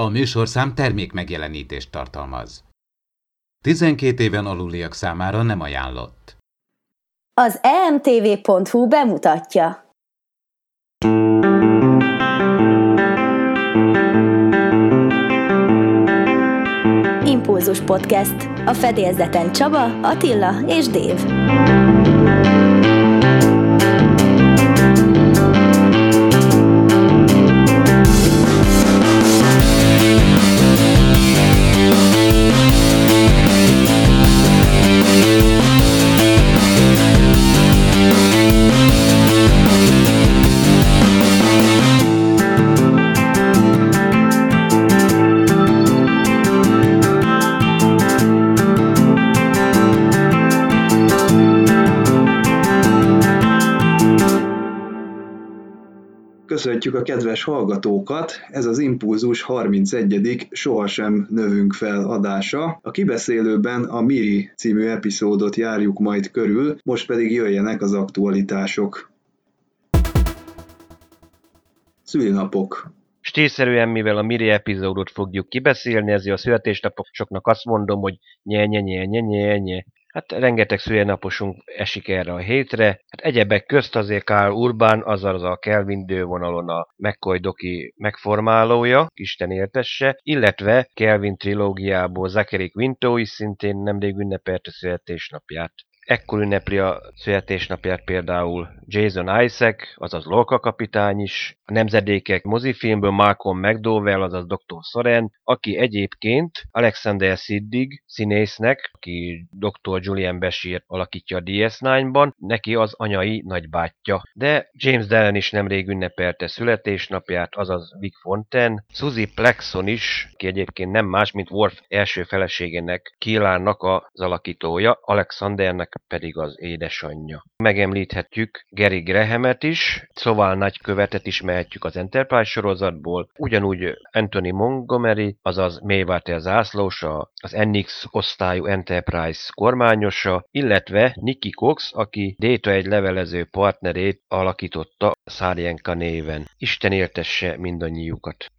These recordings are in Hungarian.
A műsorszám termék megjelenítést tartalmaz. 12 éven aluliak számára nem ajánlott. Az emtv.hu bemutatja. Impulzus Podcast. A fedélzeten Csaba, Attila és Dév. Köszöntjük a kedves hallgatókat! Ez az Impulzus 31. Sohasem növünk fel adása. A kibeszélőben a Miri című epizódot járjuk majd körül, most pedig jöjjenek az aktualitások. Szülinapok Stílszerűen, mivel a Miri epizódot fogjuk kibeszélni, ezért a születésnaposoknak azt mondom, hogy nye nye nye nye nye nye Hát rengeteg szülinaposunk esik erre a hétre. Hát egyebek közt azért Karl Urban, azaz a Kelvin dővonalon a McCoy Doki megformálója, Isten éltesse, illetve Kelvin trilógiából Zachary Quinto is szintén nemrég ünnepelte születésnapját. Ekkor ünnepli a születésnapját például Jason Isaac, azaz Lolka kapitány is, a nemzedékek mozifilmből Malcolm McDowell, azaz Dr. Soren, aki egyébként Alexander Siddig színésznek, aki Dr. Julian Bashir alakítja a DS9-ban, neki az anyai nagybátyja. De James Dellen is nemrég ünnepelte születésnapját, azaz Vic Fonten, Suzy Plexon is, ki egyébként nem más, mint Worf első feleségének, Kilánnak az alakítója, Alexandernek pedig az édesanyja. Megemlíthetjük Gary Grahamet is, szóval nagykövetet ismerhetjük az Enterprise sorozatból, ugyanúgy Anthony Montgomery, azaz Maywater zászlósa, az NX osztályú Enterprise kormányosa, illetve Nicky Cox, aki Data egy levelező partnerét alakította Szárjenka néven. Isten éltesse mindannyiukat!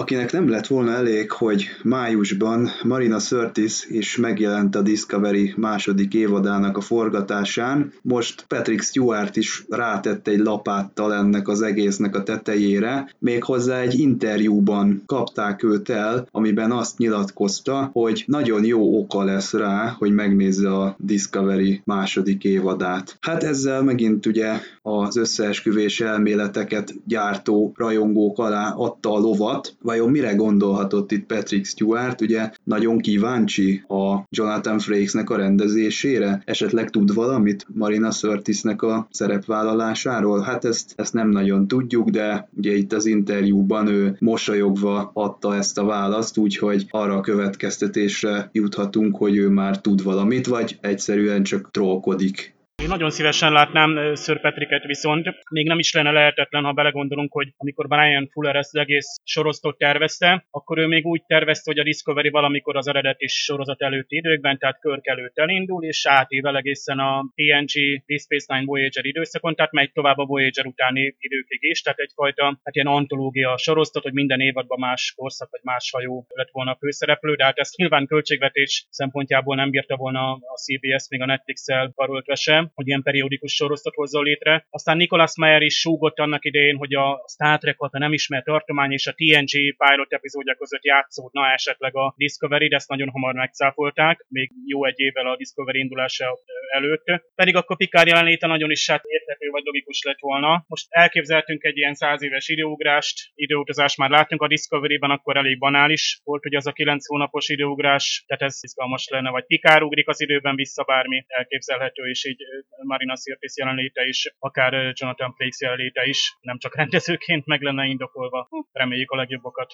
Akinek nem lett volna elég, hogy májusban Marina Sirtis is megjelent a Discovery második évadának a forgatásán, most Patrick Stewart is rátett egy lapáttal ennek az egésznek a tetejére, méghozzá egy interjúban kapták őt el, amiben azt nyilatkozta, hogy nagyon jó oka lesz rá, hogy megnézze a Discovery második évadát. Hát ezzel megint ugye az összeesküvés elméleteket gyártó rajongók alá adta a lovat, Vajon mire gondolhatott itt Patrick Stewart? Ugye nagyon kíváncsi a Jonathan Frakesnek a rendezésére? Esetleg tud valamit Marina Sirtisnek a szerepvállalásáról? Hát ezt, ezt nem nagyon tudjuk, de ugye itt az interjúban ő mosolyogva adta ezt a választ, úgyhogy arra a következtetésre juthatunk, hogy ő már tud valamit, vagy egyszerűen csak trollkodik. Én nagyon szívesen látnám Sir Patricket viszont, még nem is lenne lehetetlen, ha belegondolunk, hogy amikor Brian Fuller ezt az egész sorozatot tervezte, akkor ő még úgy tervezte, hogy a Discovery valamikor az eredeti sorozat előtti időkben, tehát Körk előtt elindul, és átível egészen a TNG, Deep Space Nine Voyager időszakon, tehát megy tovább a Voyager utáni időkig is, tehát egyfajta hát ilyen antológia sorozat, hogy minden évadban más korszak vagy más hajó lett volna a főszereplő, de hát ezt nyilván költségvetés szempontjából nem bírta volna a CBS, még a Netflix-el karoltva sem hogy ilyen periódikus sorosztot hozzon létre. Aztán Nicholas Meyer is súgott annak idején, hogy a Star Trek a nem ismert tartomány és a TNG pilot epizódja között játszódna esetleg a Discovery, de ezt nagyon hamar megcáfolták, még jó egy évvel a Discovery indulása előtt. Pedig akkor Picard jelenléte nagyon is hát érthető vagy logikus lett volna. Most elképzeltünk egy ilyen száz éves időugrást, időutazást már láttunk a Discovery-ben, akkor elég banális volt, hogy az a kilenc hónapos időugrás, tehát ez izgalmas lenne, vagy Picard ugrik az időben vissza, bármi elképzelhető, és így Marina Sirtis jelenléte is, akár Jonathan Frakes jelenléte is, nem csak rendezőként meg lenne indokolva. Reméljük a legjobbokat.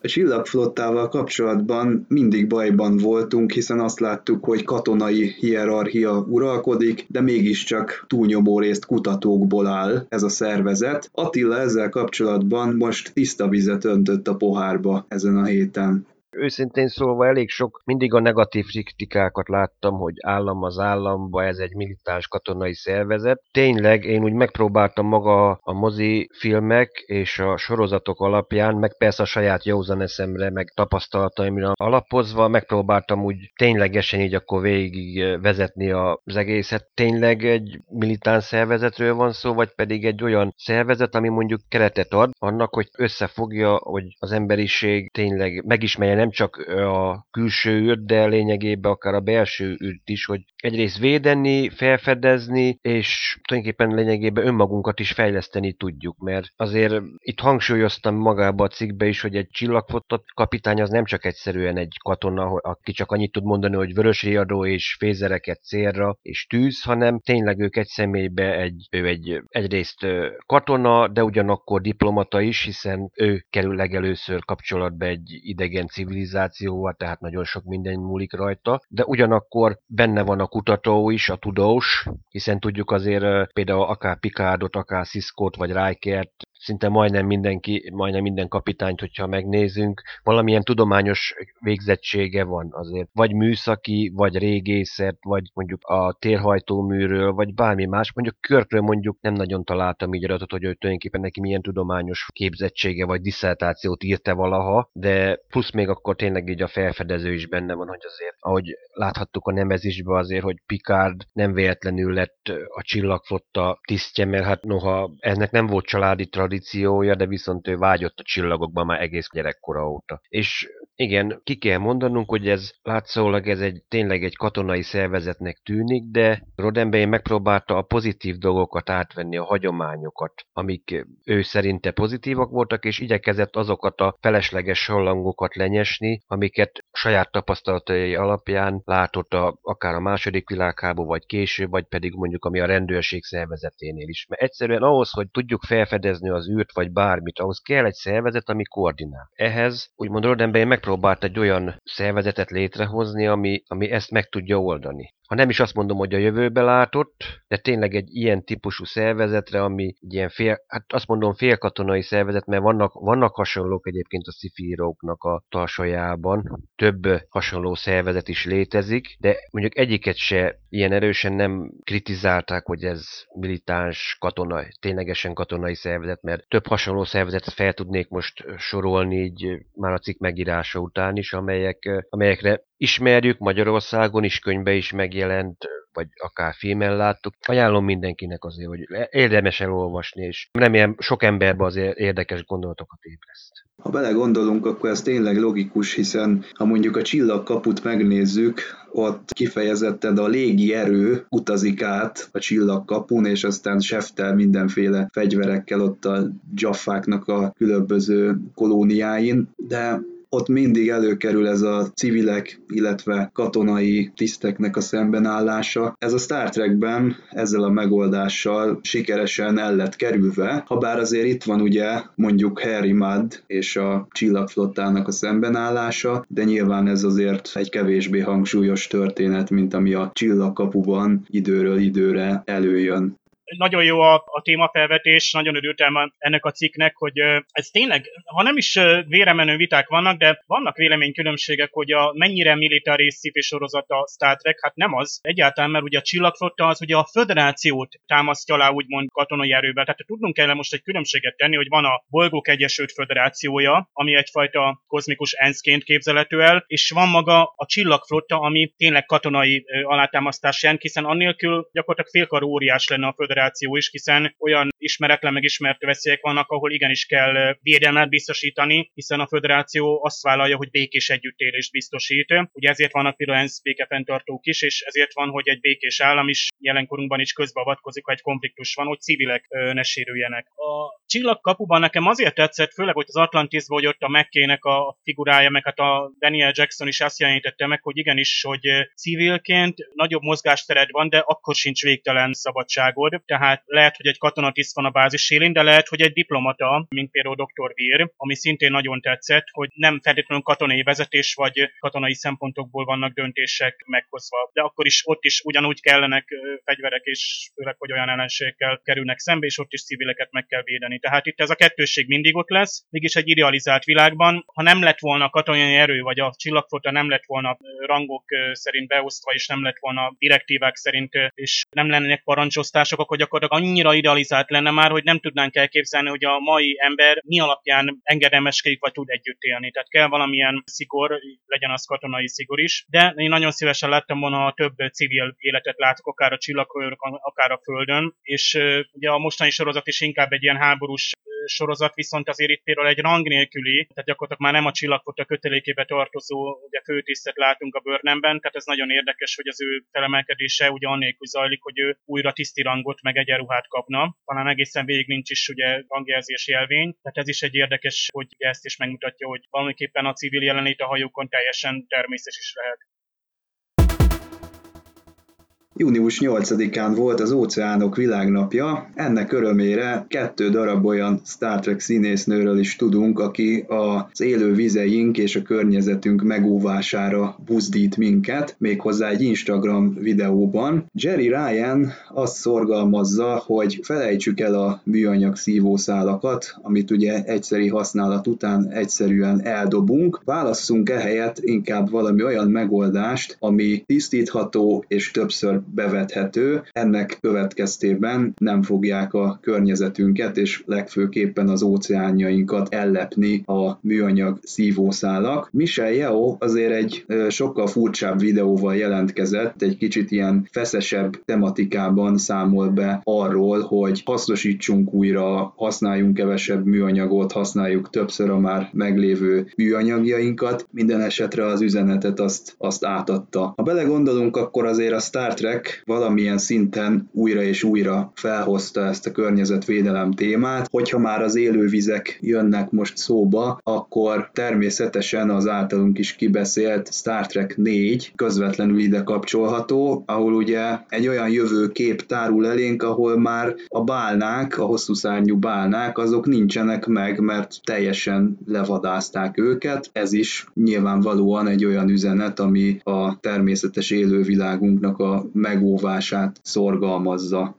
A csillagflottával kapcsolatban mindig bajban voltunk, hiszen azt láttuk, hogy katonai hierarchia uralkodik, de mégiscsak túlnyomó részt kutatókból áll ez a szervezet. Attila ezzel kapcsolatban most tiszta vizet öntött a pohárba ezen a héten. Őszintén szólva elég sok, mindig a negatív kritikákat láttam, hogy állam az államba, ez egy militáns katonai szervezet. Tényleg én úgy megpróbáltam maga a mozi filmek és a sorozatok alapján, meg persze a saját józan eszemre, meg tapasztalataimra alapozva, megpróbáltam úgy ténylegesen így akkor végig vezetni az egészet. Tényleg egy militáns szervezetről van szó, vagy pedig egy olyan szervezet, ami mondjuk keretet ad annak, hogy összefogja, hogy az emberiség tényleg megismerje nem csak a külső űrt, de lényegében akár a belső űrt is, hogy egyrészt védeni, felfedezni, és tulajdonképpen lényegében önmagunkat is fejleszteni tudjuk, mert azért itt hangsúlyoztam magába a cikkbe is, hogy egy csillagfotott kapitány az nem csak egyszerűen egy katona, aki csak annyit tud mondani, hogy vörös riadó és fézereket célra és tűz, hanem tényleg ők egy személybe egy, ő egy, egyrészt katona, de ugyanakkor diplomata is, hiszen ő kerül legelőször kapcsolatba egy idegen civilizációval, tehát nagyon sok minden múlik rajta, de ugyanakkor benne van a kutató is, a tudós, hiszen tudjuk azért például akár Picardot, akár Cisco-t vagy Rikert szinte majdnem mindenki, majdnem minden kapitányt, hogyha megnézünk, valamilyen tudományos végzettsége van azért. Vagy műszaki, vagy régészet, vagy mondjuk a térhajtóműről, vagy bármi más. Mondjuk Körkről mondjuk nem nagyon találtam így adatot, hogy ő tulajdonképpen neki milyen tudományos képzettsége, vagy diszertációt írta valaha, de plusz még akkor tényleg így a felfedező is benne van, hogy azért, ahogy láthattuk a nemezisbe azért, hogy Picard nem véletlenül lett a csillagflotta tisztje, mert hát noha ennek nem volt családi tradíciója, de viszont ő vágyott a csillagokban már egész gyerekkora óta. És igen, ki kell mondanunk, hogy ez látszólag ez egy tényleg egy katonai szervezetnek tűnik, de Roddenberry megpróbálta a pozitív dolgokat átvenni, a hagyományokat, amik ő szerinte pozitívak voltak, és igyekezett azokat a felesleges hallangokat lenyesni, amiket saját tapasztalatai alapján látott a, akár a második világháború, vagy később, vagy pedig mondjuk ami a rendőrség szervezeténél is. Mert egyszerűen ahhoz, hogy tudjuk felfedezni az űrt, vagy bármit, ahhoz kell egy szervezet, ami koordinál. Ehhez, úgymond Roddenberry megpróbált egy olyan szervezetet létrehozni, ami, ami ezt meg tudja oldani ha nem is azt mondom, hogy a jövőbe látott, de tényleg egy ilyen típusú szervezetre, ami ilyen fél, hát azt mondom félkatonai szervezet, mert vannak, vannak hasonlók egyébként a szifíróknak a tarsajában, több hasonló szervezet is létezik, de mondjuk egyiket se ilyen erősen nem kritizálták, hogy ez militáns katonai, ténylegesen katonai szervezet, mert több hasonló szervezetet fel tudnék most sorolni így már a cikk megírása után is, amelyek, amelyekre ismerjük, Magyarországon is könyvbe is megjelent, vagy akár filmen láttuk. Ajánlom mindenkinek azért, hogy érdemes elolvasni, és remélem sok emberbe azért érdekes gondolatokat ébreszt. Ha belegondolunk, akkor ez tényleg logikus, hiszen ha mondjuk a csillagkaput megnézzük, ott kifejezetten a légi erő utazik át a csillagkapun, és aztán seftel mindenféle fegyverekkel ott a jaffáknak a különböző kolóniáin, de ott mindig előkerül ez a civilek, illetve katonai tiszteknek a szembenállása. Ez a Star Trekben ezzel a megoldással sikeresen el lett kerülve, ha bár azért itt van ugye mondjuk Harry Mudd és a csillagflottának a szembenállása, de nyilván ez azért egy kevésbé hangsúlyos történet, mint ami a csillagkapuban időről időre előjön nagyon jó a, a témafelvetés, nagyon örültem ennek a cikknek, hogy ez tényleg, ha nem is véremenő viták vannak, de vannak véleménykülönbségek, hogy a mennyire militáris sci sorozat a Star Trek, hát nem az egyáltalán, mert ugye a csillagflotta az ugye a föderációt támasztja alá úgymond katonai erővel. Tehát tudnunk kell most egy különbséget tenni, hogy van a Bolgók Egyesült Föderációja, ami egyfajta kozmikus enszként képzelhető el, és van maga a csillagflotta, ami tényleg katonai alátámasztás jelent, hiszen annélkül gyakorlatilag félkarú óriás lenne a föderáció föderáció is, hiszen olyan ismeretlen meg ismert veszélyek vannak, ahol igenis kell védelmet biztosítani, hiszen a föderáció azt vállalja, hogy békés együttélést biztosít. Ugye ezért vannak például ENSZ békefenntartók is, és ezért van, hogy egy békés állam is jelenkorunkban is közbeavatkozik, ha egy konfliktus van, hogy civilek ne sérüljenek. A csillagkapuban nekem azért tetszett, főleg, hogy az Atlantisban, hogy ott a mekkének a figurája, meg hát a Daniel Jackson is azt jelenítette meg, hogy igenis, hogy civilként nagyobb mozgástered van, de akkor sincs végtelen szabadságod tehát lehet, hogy egy katonatiszt van a bázis élén, de lehet, hogy egy diplomata, mint például Dr. Vír, ami szintén nagyon tetszett, hogy nem feltétlenül katonai vezetés vagy katonai szempontokból vannak döntések meghozva. De akkor is ott is ugyanúgy kellenek fegyverek, és főleg, hogy olyan ellenségekkel kerülnek szembe, és ott is civileket meg kell védeni. Tehát itt ez a kettősség mindig ott lesz, mégis egy idealizált világban, ha nem lett volna katonai erő, vagy a csillagfota nem lett volna rangok szerint beosztva, és nem lett volna direktívák szerint, és nem lennének parancsosztások, akkor gyakorlatilag annyira idealizált lenne már, hogy nem tudnánk elképzelni, hogy a mai ember mi alapján engedelmeskedik, vagy tud együtt élni. Tehát kell valamilyen szigor, legyen az katonai szigor is. De én nagyon szívesen láttam volna, ha több civil életet látok, akár a csillaghajókon, akár a Földön, és ugye a mostani sorozat is inkább egy ilyen háborús sorozat, viszont azért itt például egy rang nélküli, tehát gyakorlatilag már nem a csillagfota kötelékébe tartozó ugye főtisztet látunk a bőrnemben, tehát ez nagyon érdekes, hogy az ő felemelkedése ugye annélkül zajlik, hogy ő újra tiszti rangot meg egyenruhát kapna, talán egészen végig nincs is ugye rangjelzés jelvény, tehát ez is egy érdekes, hogy ezt is megmutatja, hogy valamiképpen a civil jelenlét a hajókon teljesen természetes is lehet. Június 8-án volt az Óceánok Világnapja, ennek örömére kettő darab olyan Star Trek színésznőről is tudunk, aki az élő vizeink és a környezetünk megóvására buzdít minket, méghozzá egy Instagram videóban. Jerry Ryan azt szorgalmazza, hogy felejtsük el a műanyag szívószálakat, amit ugye egyszeri használat után egyszerűen eldobunk, válasszunk ehelyett inkább valami olyan megoldást, ami tisztítható és többször bevethető, ennek következtében nem fogják a környezetünket és legfőképpen az óceánjainkat ellepni a műanyag szívószálak. Michel Yeo azért egy sokkal furcsább videóval jelentkezett, egy kicsit ilyen feszesebb tematikában számol be arról, hogy hasznosítsunk újra, használjunk kevesebb műanyagot, használjuk többször a már meglévő műanyagjainkat. Minden esetre az üzenetet azt, azt átadta. Ha belegondolunk, akkor azért a Star Trek Trek valamilyen szinten újra és újra felhozta ezt a környezetvédelem témát, hogyha már az élővizek jönnek most szóba, akkor természetesen az általunk is kibeszélt Star Trek 4 közvetlenül ide kapcsolható, ahol ugye egy olyan jövőkép tárul elénk, ahol már a bálnák, a hosszú szárnyú bálnák, azok nincsenek meg, mert teljesen levadázták őket. Ez is nyilvánvalóan egy olyan üzenet, ami a természetes élővilágunknak a megóvását szorgalmazza.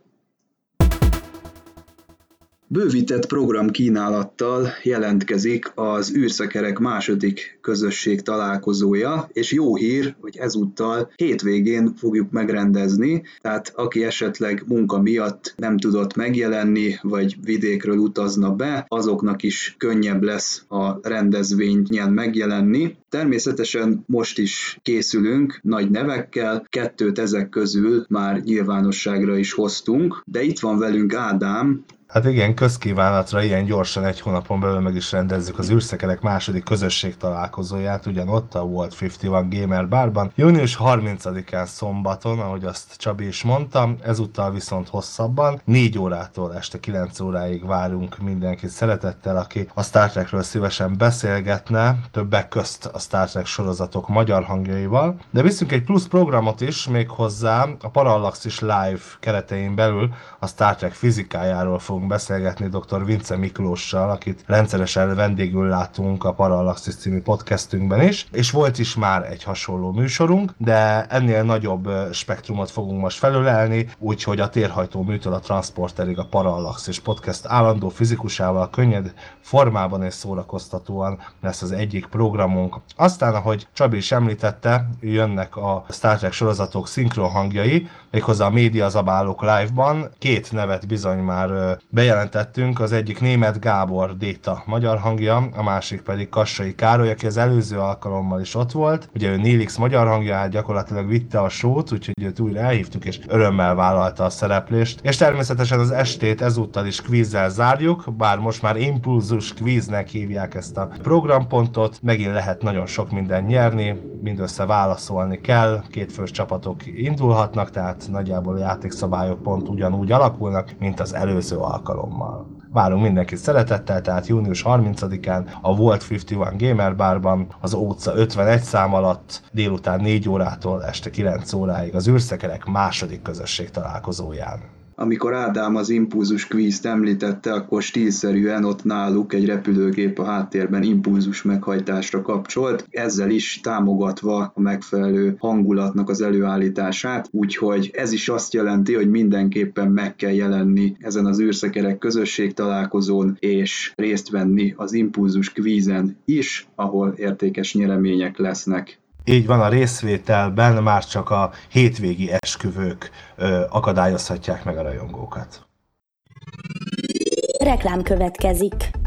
Bővített program kínálattal jelentkezik az űrszekerek második közösség találkozója, és jó hír, hogy ezúttal hétvégén fogjuk megrendezni, tehát aki esetleg munka miatt nem tudott megjelenni, vagy vidékről utazna be, azoknak is könnyebb lesz a rendezvényen megjelenni. Természetesen most is készülünk nagy nevekkel, kettőt ezek közül már nyilvánosságra is hoztunk, de itt van velünk Ádám, Hát igen, közkívánatra ilyen gyorsan egy hónapon belül meg is rendezzük az űrszekerek második közösség találkozóját, ugyanott a World 51 Gamer Barban. Június 30-án szombaton, ahogy azt Csabi is mondta, ezúttal viszont hosszabban, 4 órától este 9 óráig várunk mindenkit szeretettel, aki a Star Trekről szívesen beszélgetne, többek közt a Star Trek sorozatok magyar hangjaival, de viszünk egy plusz programot is, még hozzá a Parallaxis Live keretein belül a Star Trek fizikájáról fog fogunk beszélgetni dr. Vince Miklóssal, akit rendszeresen vendégül látunk a Parallaxis című podcastünkben is, és volt is már egy hasonló műsorunk, de ennél nagyobb spektrumot fogunk most felölelni, úgyhogy a térhajtó műtől a transporterig a Parallaxis podcast állandó fizikusával könnyed formában és szórakoztatóan lesz az egyik programunk. Aztán, ahogy Csabi is említette, jönnek a Star Trek sorozatok szinkron hangjai, méghozzá a Média Zabálók live-ban. Két nevet bizony már bejelentettünk, az egyik német Gábor Déta magyar hangja, a másik pedig Kassai Károly, aki az előző alkalommal is ott volt. Ugye ő Nélix magyar hangja, hát gyakorlatilag vitte a sót, úgyhogy őt újra elhívtuk, és örömmel vállalta a szereplést. És természetesen az estét ezúttal is kvízzel zárjuk, bár most már impulzus kvíznek hívják ezt a programpontot, megint lehet nagyon sok minden nyerni, mindössze válaszolni kell, kétfős csapatok indulhatnak, tehát nagyjából a játékszabályok pont ugyanúgy alakulnak, mint az előző alkalommal. Várunk mindenkit szeretettel, tehát június 30-án a Volt 51 Gamer Barban az Óca 51 szám alatt délután 4 órától este 9 óráig az űrszekerek második közösség találkozóján. Amikor Ádám az impulzus kvízt említette, akkor stílszerűen ott náluk egy repülőgép a háttérben impulzus meghajtásra kapcsolt, ezzel is támogatva a megfelelő hangulatnak az előállítását, úgyhogy ez is azt jelenti, hogy mindenképpen meg kell jelenni ezen az űrszekerek közösség találkozón, és részt venni az impulzus kvízen is, ahol értékes nyeremények lesznek. Így van, a részvételben már csak a hétvégi esküvők ö, akadályozhatják meg a rajongókat. Reklám következik.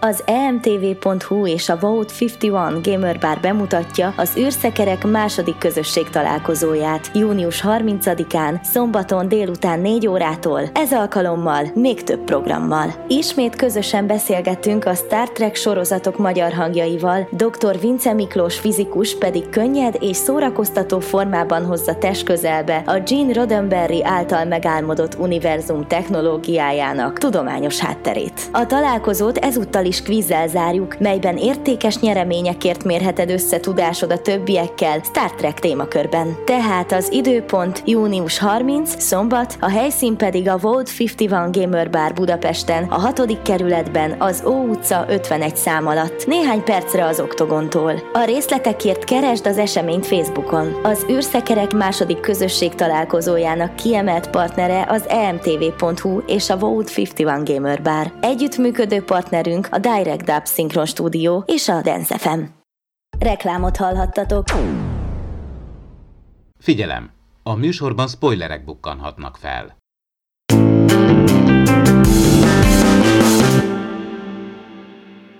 Az emtv.hu és a Vote 51 Gamer Bar bemutatja az űrszekerek második közösség találkozóját június 30-án, szombaton délután 4 órától, ez alkalommal még több programmal. Ismét közösen beszélgetünk a Star Trek sorozatok magyar hangjaival, dr. Vince Miklós fizikus pedig könnyed és szórakoztató formában hozza test közelbe a Gene Roddenberry által megálmodott univerzum technológiájának tudományos hátterét. A találkozót ezúttal is kvízzel zárjuk, melyben értékes nyereményekért mérheted össze tudásod a többiekkel Star Trek témakörben. Tehát az időpont június 30, szombat, a helyszín pedig a Vault 51 Gamer Bar Budapesten, a 6. kerületben, az Ó utca 51 szám alatt, néhány percre az oktogontól. A részletekért keresd az eseményt Facebookon. Az űrszekerek második közösség találkozójának kiemelt partnere az emtv.hu és a Vault 51 Gamer Bar. Együttműködő partnerünk a Direct Dub Synchron Studio és a Dance FM. Reklámot hallhattatok. Figyelem! A műsorban spoilerek bukkanhatnak fel.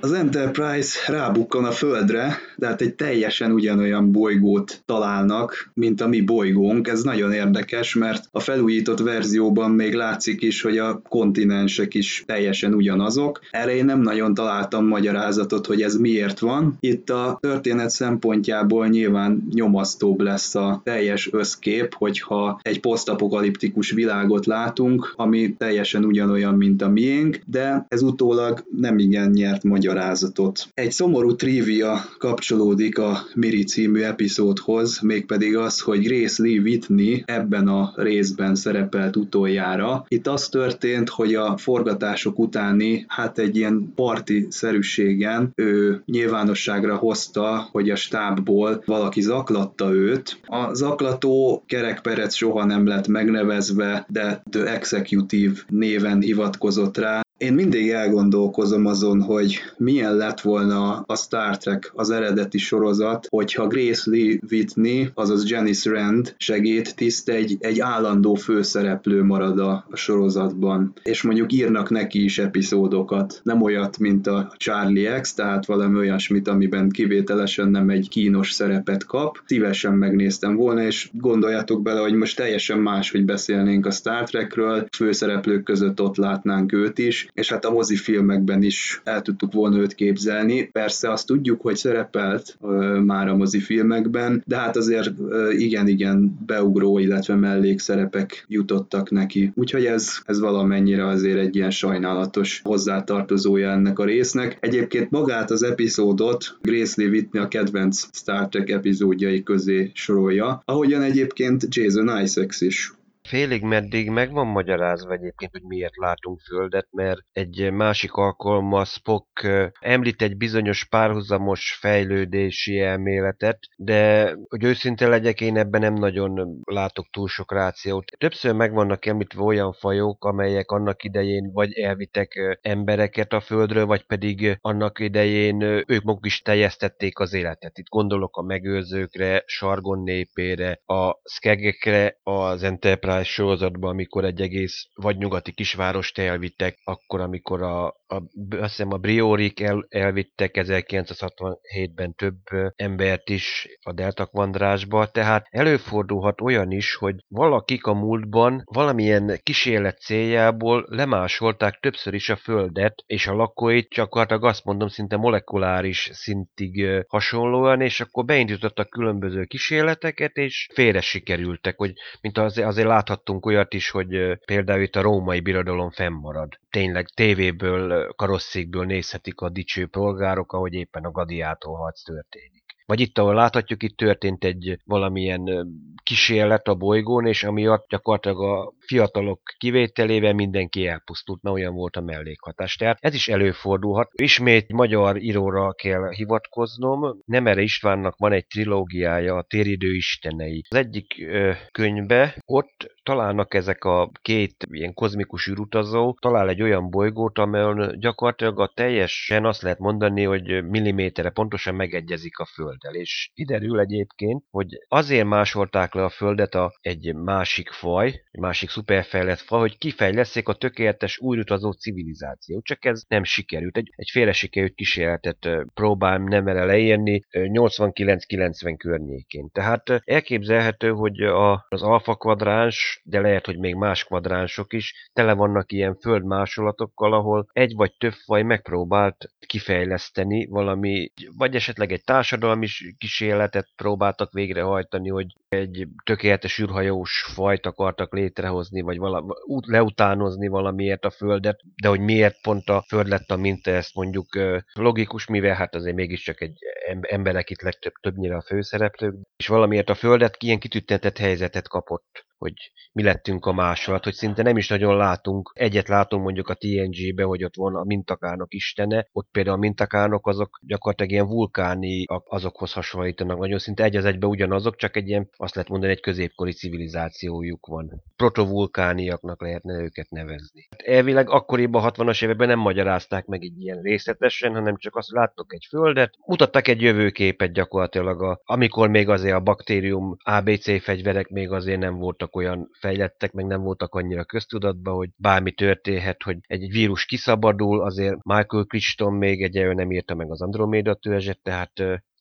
Az Enterprise rábukkan a Földre, de hát egy teljesen ugyanolyan bolygót találnak, mint a mi bolygónk. Ez nagyon érdekes, mert a felújított verzióban még látszik is, hogy a kontinensek is teljesen ugyanazok. Erre én nem nagyon találtam magyarázatot, hogy ez miért van. Itt a történet szempontjából nyilván nyomasztóbb lesz a teljes összkép, hogyha egy posztapokaliptikus világot látunk, ami teljesen ugyanolyan, mint a miénk, de ez utólag nem igen nyert magyarázatot. Egy szomorú trivia kapcsolódik a Miri című epizódhoz, mégpedig az, hogy Grace Lee Whitney ebben a részben szerepelt utoljára. Itt az történt, hogy a forgatások utáni, hát egy ilyen parti-szerűségen ő nyilvánosságra hozta, hogy a stábból valaki zaklatta őt. A zaklató kerekperec soha nem lett megnevezve, de The Executive néven hivatkozott rá, én mindig elgondolkozom azon, hogy milyen lett volna a Star Trek, az eredeti sorozat, hogyha Grace Lee Whitney, azaz Janice Rand segédtiszt egy, egy állandó főszereplő marad a, sorozatban, és mondjuk írnak neki is epizódokat. Nem olyat, mint a Charlie X, tehát valami olyasmit, amiben kivételesen nem egy kínos szerepet kap. Szívesen megnéztem volna, és gondoljatok bele, hogy most teljesen más, hogy beszélnénk a Star Trekről, főszereplők között ott látnánk őt is, és hát a mozifilmekben is el tudtuk volna őt képzelni. Persze azt tudjuk, hogy szerepelt ö, már a mozifilmekben, de hát azért igen-igen beugró, illetve mellékszerepek jutottak neki. Úgyhogy ez, ez valamennyire azért egy ilyen sajnálatos hozzátartozója ennek a résznek. Egyébként magát az epizódot Grace Lee Whitney a kedvenc Star Trek epizódjai közé sorolja, ahogyan egyébként Jason Isaacs is. Félig meddig meg van magyarázva egyébként, hogy miért látunk Földet, mert egy másik alkalommal Spock említ egy bizonyos párhuzamos fejlődési elméletet, de hogy őszinte legyek, én ebben nem nagyon látok túl sok rációt. Többször meg vannak említve olyan fajok, amelyek annak idején vagy elvitek embereket a Földről, vagy pedig annak idején ők maguk is teljesztették az életet. Itt gondolok a megőrzőkre, Sargon népére, a Skegekre, az Enterprise Paradise sorozatban, amikor egy egész vagy nyugati kisvárost elvittek, akkor, amikor a, a, azt hiszem a Briorik el, elvittek 1967-ben több embert is a deltakvandrásba, tehát előfordulhat olyan is, hogy valakik a múltban valamilyen kísérlet céljából lemásolták többször is a Földet, és a lakóit csak azt mondom szinte molekuláris szintig hasonlóan, és akkor beindítottak különböző kísérleteket, és félre sikerültek, hogy mint az, azért láthattunk olyat is, hogy például itt a római birodalom fennmarad. Tényleg tévéből, karosszékből nézhetik a dicső polgárok, ahogy éppen a gladiátor harc történik. Vagy itt, ahol láthatjuk, itt történt egy valamilyen kísérlet a bolygón, és amiatt gyakorlatilag a fiatalok kivételével mindenki elpusztult, mert olyan volt a mellékhatás. Tehát ez is előfordulhat. Ismét magyar íróra kell hivatkoznom. Nemere Istvánnak van egy trilógiája, a Téridő istenei. Az egyik ö, könyvbe ott találnak ezek a két ilyen kozmikus űrutazó, talál egy olyan bolygót, amelyen gyakorlatilag a teljesen azt lehet mondani, hogy milliméterre pontosan megegyezik a Földdel. És kiderül egyébként, hogy azért másolták le a Földet a, egy másik faj, egy másik szuperfejlett faj, hogy kifejleszék a tökéletes újrutazó civilizációt. Csak ez nem sikerült. Egy, egy félre sikerült kísérletet próbál nem erre leírni 89-90 környékén. Tehát elképzelhető, hogy a, az alfa kvadráns, de lehet, hogy még más kvadránsok is. Tele vannak ilyen földmásolatokkal, ahol egy vagy több faj megpróbált kifejleszteni valami, vagy esetleg egy társadalmi kísérletet próbáltak végrehajtani, hogy egy tökéletes űrhajós fajt akartak létrehozni, vagy vala, leutánozni valamiért a Földet, de hogy miért pont a Föld lett a minta, ezt mondjuk logikus, mivel hát azért mégiscsak egy emberek itt legtöbb többnyire a főszereplők, és valamiért a Földet ilyen kitüntetett helyzetet kapott hogy mi lettünk a másolat, hogy szinte nem is nagyon látunk. Egyet látunk mondjuk a TNG-be, hogy ott van a mintakánok istene, ott például a mintakánok azok gyakorlatilag ilyen vulkáni azokhoz hasonlítanak, nagyon szinte egy az egybe ugyanazok, csak egy ilyen, azt lehet mondani, egy középkori civilizációjuk van. Protovulkániaknak lehetne őket nevezni. Hát elvileg akkoriban a 60-as években nem magyarázták meg egy ilyen részletesen, hanem csak azt láttok egy földet, mutattak egy jövőképet gyakorlatilag, a, amikor még azért a baktérium ABC fegyverek még azért nem voltak olyan fejlettek, meg nem voltak annyira köztudatban, hogy bármi történhet, hogy egy vírus kiszabadul, azért Michael Crichton még egy nem írta meg az Andromeda törzset, tehát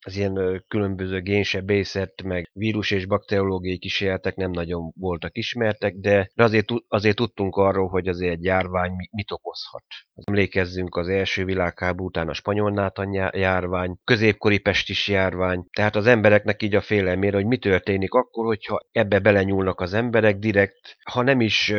az ilyen különböző génsebészet, meg vírus és bakteriológiai kísérletek nem nagyon voltak ismertek, de azért, azért tudtunk arról, hogy azért egy járvány mit okozhat. Emlékezzünk az első világháború után a spanyol járvány, középkori pestis járvány, tehát az embereknek így a félelmére, hogy mi történik akkor, hogyha ebbe belenyúlnak az emberek direkt, ha nem is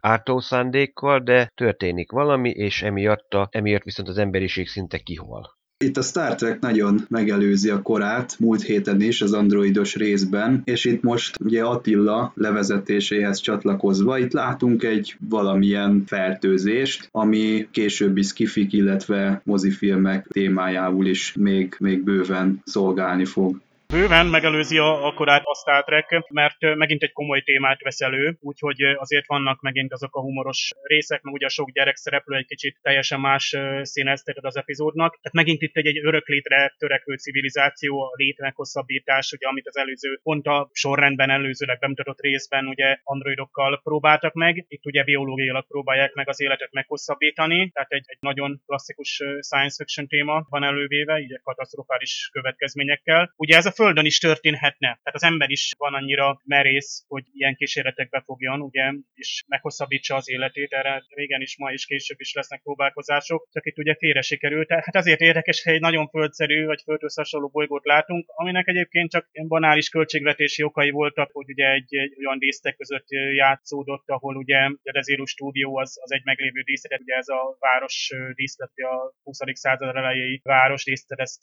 ártó szándékkal, de történik valami, és emiatt, a, emiatt viszont az emberiség szinte kihol. Itt a Star Trek nagyon megelőzi a korát, múlt héten is az androidos részben, és itt most ugye Attila levezetéséhez csatlakozva, itt látunk egy valamilyen fertőzést, ami későbbi skifik, illetve mozifilmek témájául is még, még bőven szolgálni fog. Bőven megelőzi a, a korát a Star Trek, mert megint egy komoly témát vesz elő, úgyhogy azért vannak megint azok a humoros részek, meg ugye sok gyerek szereplő egy kicsit teljesen más színezteted az epizódnak. Tehát megint itt egy, egy örök létre törekvő civilizáció, a létnek hosszabbítás, ugye, amit az előző, pont a sorrendben előzőleg bemutatott részben ugye androidokkal próbáltak meg. Itt ugye biológiailag próbálják meg az életet meghosszabbítani, tehát egy, egy nagyon klasszikus science fiction téma van elővéve, így katasztrofális következményekkel. Ugye ez a Földön is történhetne. Tehát az ember is van annyira merész, hogy ilyen kísérletekbe fogjon, ugye, és meghosszabbítsa az életét. Erre régen is, ma is, később is lesznek próbálkozások, csak itt ugye félre sikerült. Hát azért érdekes, hogy egy nagyon földszerű vagy földhöz hasonló bolygót látunk, aminek egyébként csak banális költségvetési okai voltak, hogy ugye egy, egy olyan dísztek között játszódott, ahol ugye a Dezirus stúdió az, az egy meglévő díszlet, ugye ez a város díszlet, a 20. század elejéi város díszlet, ezt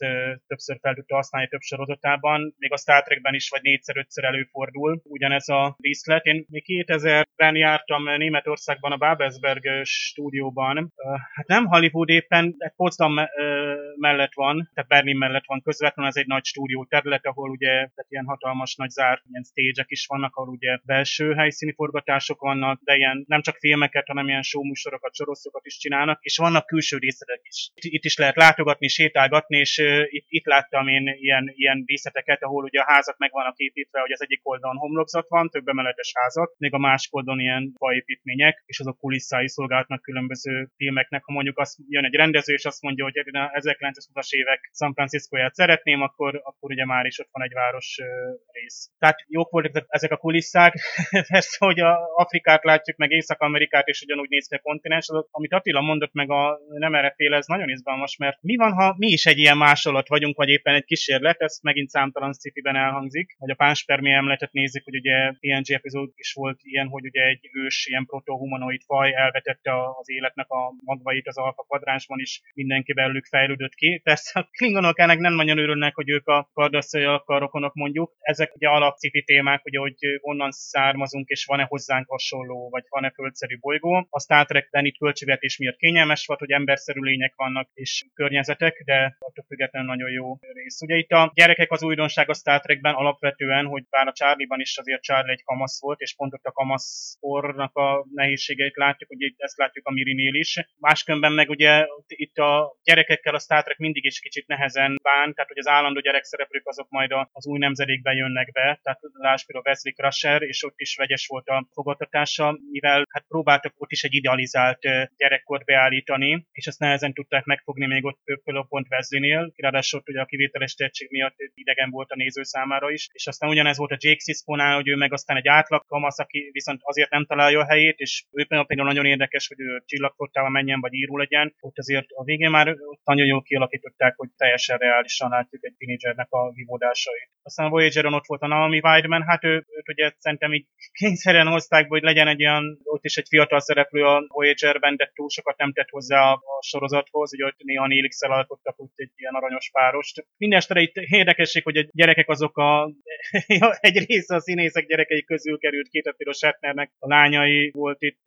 többször fel tudta használni több sorozatában sorozatban, még a Star Trekben is vagy négyszer-ötször előfordul ugyanez a díszlet. Én még 2000-ben jártam Németországban a Babelsberg stúdióban. Hát nem Hollywood éppen, Potsdam mellett van, tehát Berlin mellett van közvetlenül, ez egy nagy stúdió terület, ahol ugye tehát ilyen hatalmas nagy zárt ilyen stage is vannak, ahol ugye belső helyszíni forgatások vannak, de ilyen nem csak filmeket, hanem ilyen showműsorokat, sorosztokat is csinálnak, és vannak külső részletek is. Itt is lehet látogatni, sétálgatni, és itt, itt láttam én ilyen, ilyen díszlet épületeket, ahol ugye a házak meg vannak építve, hogy az egyik oldalon homlokzat van, több emeletes házak, még a másik oldalon ilyen faépítmények, és azok kulisszái szolgálnak különböző filmeknek. Ha mondjuk azt jön egy rendező, és azt mondja, hogy 1920-as évek San Francisco-ját szeretném, akkor, akkor ugye már is ott van egy város rész. Tehát jók voltak ezek a kulisszák, persze, hogy a Afrikát látjuk, meg Észak-Amerikát, és ugyanúgy néz ki a kontinens, amit Attila mondott meg a nem erre fél, ez nagyon izgalmas, mert mi van, ha mi is egy ilyen másolat vagyunk, vagy éppen egy kísérlet, ezt megint számtalan sci elhangzik. Vagy a pánspermi emletet nézik, hogy ugye TNG epizód is volt ilyen, hogy ugye egy ős, ilyen proto-humanoid faj elvetette az életnek a magvait az alfa kvadránsban is, mindenki belőlük fejlődött ki. Persze a klingonok nem nagyon örülnek, hogy ők a kardasszaiakkal rokonok mondjuk. Ezek ugye alapcipi témák, ugye, hogy onnan származunk, és van-e hozzánk hasonló, vagy van-e földszerű bolygó. A Star Trek-ben itt költségvetés miatt kényelmes volt, hogy emberszerű lények vannak, és környezetek, de attól függetlenül nagyon jó rész. Ugye itt a gyerekek az újdonság a Star Trekben alapvetően, hogy bár a Charlie-ban is azért Charlie egy kamasz volt, és pont ott a kamaszkornak a nehézségeit látjuk, ugye ezt látjuk a Mirinél is. Máskönben meg ugye itt a gyerekekkel a Star Trek mindig is kicsit nehezen bán, tehát hogy az állandó gyerekszereplők azok majd az új nemzedékben jönnek be, tehát láss például Wesley Crusher, és ott is vegyes volt a fogadtatása, mivel hát próbáltak ott is egy idealizált gyerekkort beállítani, és ezt nehezen tudták megfogni még ott például pont Wesley-nél, ráadásul ott ugye a kivételes tehetség miatt idegen volt a néző számára is, és aztán ugyanez volt a Jake Sisko-nál, hogy ő meg aztán egy átlag kamasz, aki viszont azért nem találja a helyét, és ő például nagyon érdekes, hogy ő csillagflottával menjen, vagy író legyen. Ott azért a végén már ott nagyon jól kialakították, hogy teljesen reálisan látjuk egy tínédzsernek a vívódásait. Aztán a Voyager-on ott volt a Naomi Weidman, hát ő, őt ugye szerintem így kényszerűen hozták, hogy legyen egy olyan, ott is egy fiatal szereplő a Voyager-ben, de túl sokat nem tett hozzá a, a sorozathoz, hogy ott néha Nélix-el alkottak úgy egy ilyen aranyos párost. Mindenestre itt érdekesség, hogy a gyerekek azok a, egy része a színészek gyerekei közül került két, tehát például Shatnernek a lányai volt itt,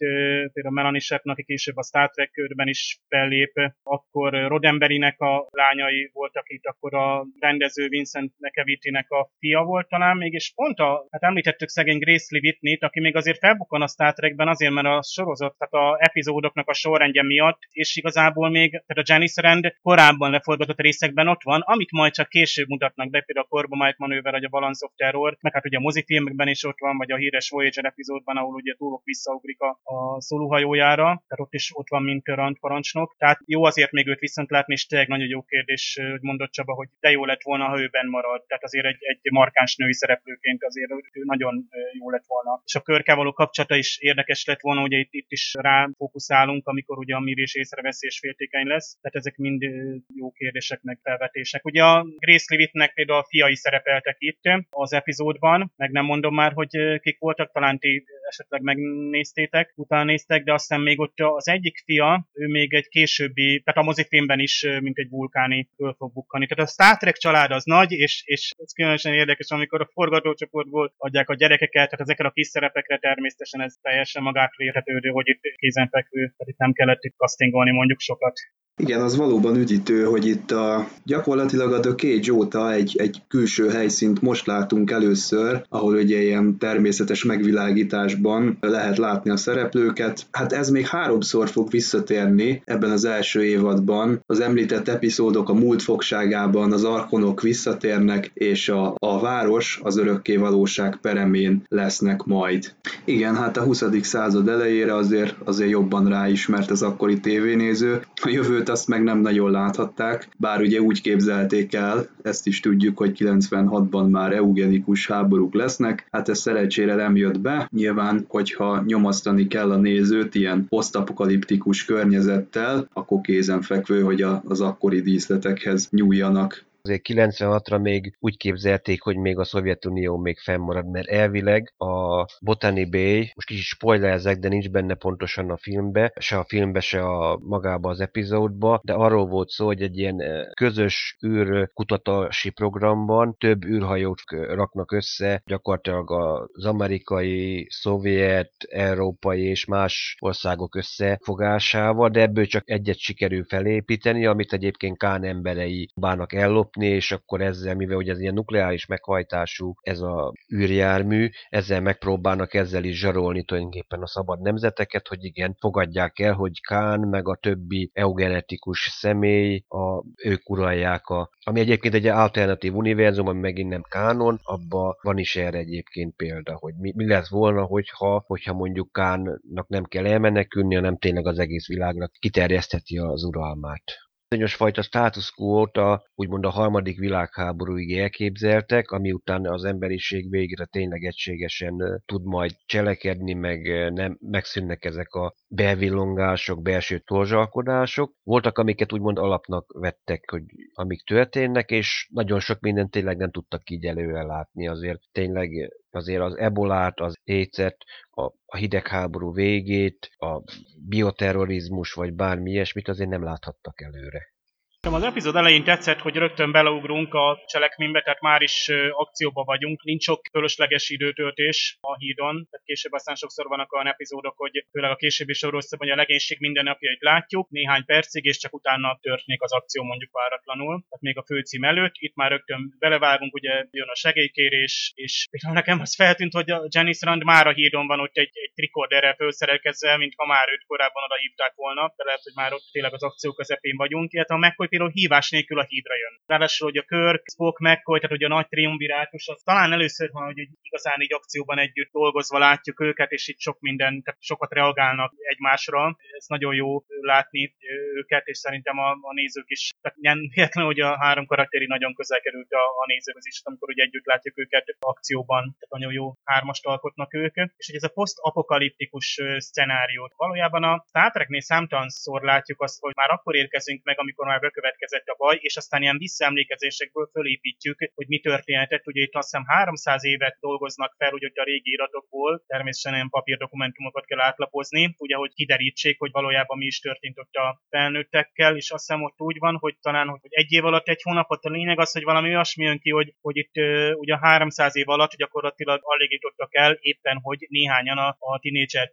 például Melanie Shatner, aki később a Star Trek körben is fellép, akkor Rodemberinek a lányai voltak itt, akkor a rendező Vincent Nekevitinek a fia volt talán még, és pont a, hát említettük szegény Grace Lee Whitney-t, aki még azért felbukkan a Star Trekben azért, mert a sorozat, tehát a epizódoknak a sorrendje miatt, és igazából még, tehát a Janice Rand korábban leforgatott részekben ott van, amit majd csak később mutatnak be, például a Corbomite manőver, vagy a Balance of Terror, meg hát ugye a mozifilmekben is ott van, vagy a híres Voyager epizódban, ahol ugye túlok visszaugrik a, a szólóhajójára, tehát ott is ott van, mint Rand parancsnok. Tehát jó azért még őt viszont látni, és tényleg nagyon jó kérdés, hogy mondott Csaba, hogy de jó lett volna, ha őben marad. Tehát azért egy, egy markáns női szereplőként azért ő nagyon jó lett volna. És a körkel való kapcsolata is érdekes lett volna, ugye itt, itt is rá fókuszálunk, amikor ugye a mérés észreveszi és féltékeny lesz. Tehát ezek mind jó kérdések, meg felvetések. Ugye a Grace Levittnek például a fiai szerepeltek itt az epizódban, meg nem mondom már, hogy kik voltak, talán ti esetleg megnéztétek, utána néztek, de aztán még ott az egyik fia, ő még egy későbbi, tehát a mozifilmben is, mint egy vulkáni föl fog bukkani. Tehát a Star Trek család az nagy, és, és ez különösen érdekes, amikor a forgatócsoportból adják a gyerekeket, tehát ezekre a kis szerepekre természetesen ez teljesen magától érhetődő, hogy itt kézenfekvő, tehát itt nem kellett itt castingolni mondjuk sokat. Igen, az valóban üdítő, hogy itt a, gyakorlatilag a The Cage óta egy, egy külső helyszínt most látunk először, ahol ugye ilyen természetes megvilágításban lehet látni a szereplőket. Hát ez még háromszor fog visszatérni ebben az első évadban. Az említett epizódok a múlt fogságában, az arkonok visszatérnek, és a, a város az örökké valóság peremén lesznek majd. Igen, hát a 20. század elejére azért, azért jobban ráismert az akkori tévénéző. A jövőt jövőt azt meg nem nagyon láthatták, bár ugye úgy képzelték el, ezt is tudjuk, hogy 96-ban már eugenikus háborúk lesznek, hát ez szerencsére nem jött be. Nyilván, hogyha nyomasztani kell a nézőt ilyen posztapokaliptikus környezettel, akkor kézenfekvő, hogy az akkori díszletekhez nyúljanak azért 96-ra még úgy képzelték, hogy még a Szovjetunió még fennmarad, mert elvileg a Botany Bay, most kicsit spoilerezek, de nincs benne pontosan a filmbe, se a filmbe, se a magába az epizódba, de arról volt szó, hogy egy ilyen eh, közös űrkutatási programban több űrhajót raknak össze, gyakorlatilag az amerikai, szovjet, európai és más országok összefogásával, de ebből csak egyet sikerül felépíteni, amit egyébként Kán emberei bának ellopni, lépni, és akkor ezzel, mivel ugye ez ilyen nukleáris meghajtású ez a űrjármű, ezzel megpróbálnak ezzel is zsarolni tulajdonképpen a szabad nemzeteket, hogy igen, fogadják el, hogy Kán meg a többi eugenetikus személy, a, ők uralják a, ami egyébként egy alternatív univerzum, ami megint nem kánon, abba van is erre egyébként példa, hogy mi, mi lesz volna, hogyha, hogyha mondjuk Kánnak nem kell elmenekülni, hanem tényleg az egész világra kiterjesztheti az uralmát. Bizonyos fajta status quo-t a, úgymond a harmadik világháborúig elképzeltek, ami után az emberiség végre tényleg egységesen tud majd cselekedni, meg nem megszűnnek ezek a belvillongások, belső torzsalkodások. Voltak, amiket úgymond alapnak vettek, hogy amik történnek, és nagyon sok mindent tényleg nem tudtak így előre látni. Azért tényleg azért az ebolát, az écet, a, hidegháború végét, a bioterrorizmus vagy bármi ilyesmit azért nem láthattak előre. Az epizód elején tetszett, hogy rögtön beleugrunk a cselekménybe, tehát már is akcióba vagyunk, nincs sok fölösleges időtöltés a hídon, tehát később aztán sokszor vannak olyan epizódok, hogy főleg a későbbi sorozatban, hogy a legénység minden napjait látjuk, néhány percig, és csak utána történik az akció mondjuk váratlanul, tehát még a főcím előtt, itt már rögtön belevágunk, ugye jön a segélykérés, és nekem az feltűnt, hogy a Janice Rand már a hídon van ott egy, egy trikorderrel felszerelkezve, mint ha már őt korábban oda hívták volna, de lehet, hogy már ott tényleg az akció közepén vagyunk, illetve a McCoy például hívás nélkül a hídra jön. Ráadásul, hogy a Kirk, Spock, McCoy, tehát hogy a nagy triumvirátus, az talán először van, hogy igazán így akcióban együtt dolgozva látjuk őket, és itt sok minden, tehát sokat reagálnak egymásra. Ez nagyon jó látni őket, és szerintem a, a nézők is, tehát nem hogy a három karakteri nagyon közel került a, a nézőhöz is, amikor ugye együtt látjuk őket akcióban, tehát nagyon jó hármast alkotnak ők. És hogy ez a post-apokaliptikus szenáriót. Valójában a Star Treknél számtalanszor látjuk azt, hogy már akkor érkezünk meg, amikor már bekövetkezett a baj, és aztán ilyen visszaemlékezésekből fölépítjük, hogy mi történhetett. Ugye itt azt hiszem 300 évet dolgoznak fel, ugye a régi iratokból, természetesen ilyen papírdokumentumokat kell átlapozni, ugye, hogy kiderítsék, hogy valójában mi is történt ott a felnőttekkel, és azt hiszem ott úgy van, hogy talán hogy egy év alatt egy hónapot a lényeg az, hogy valami olyasmi jön ki, hogy, hogy itt ugye 300 év alatt gyakorlatilag alig jutottak el, éppen hogy néhányan a, a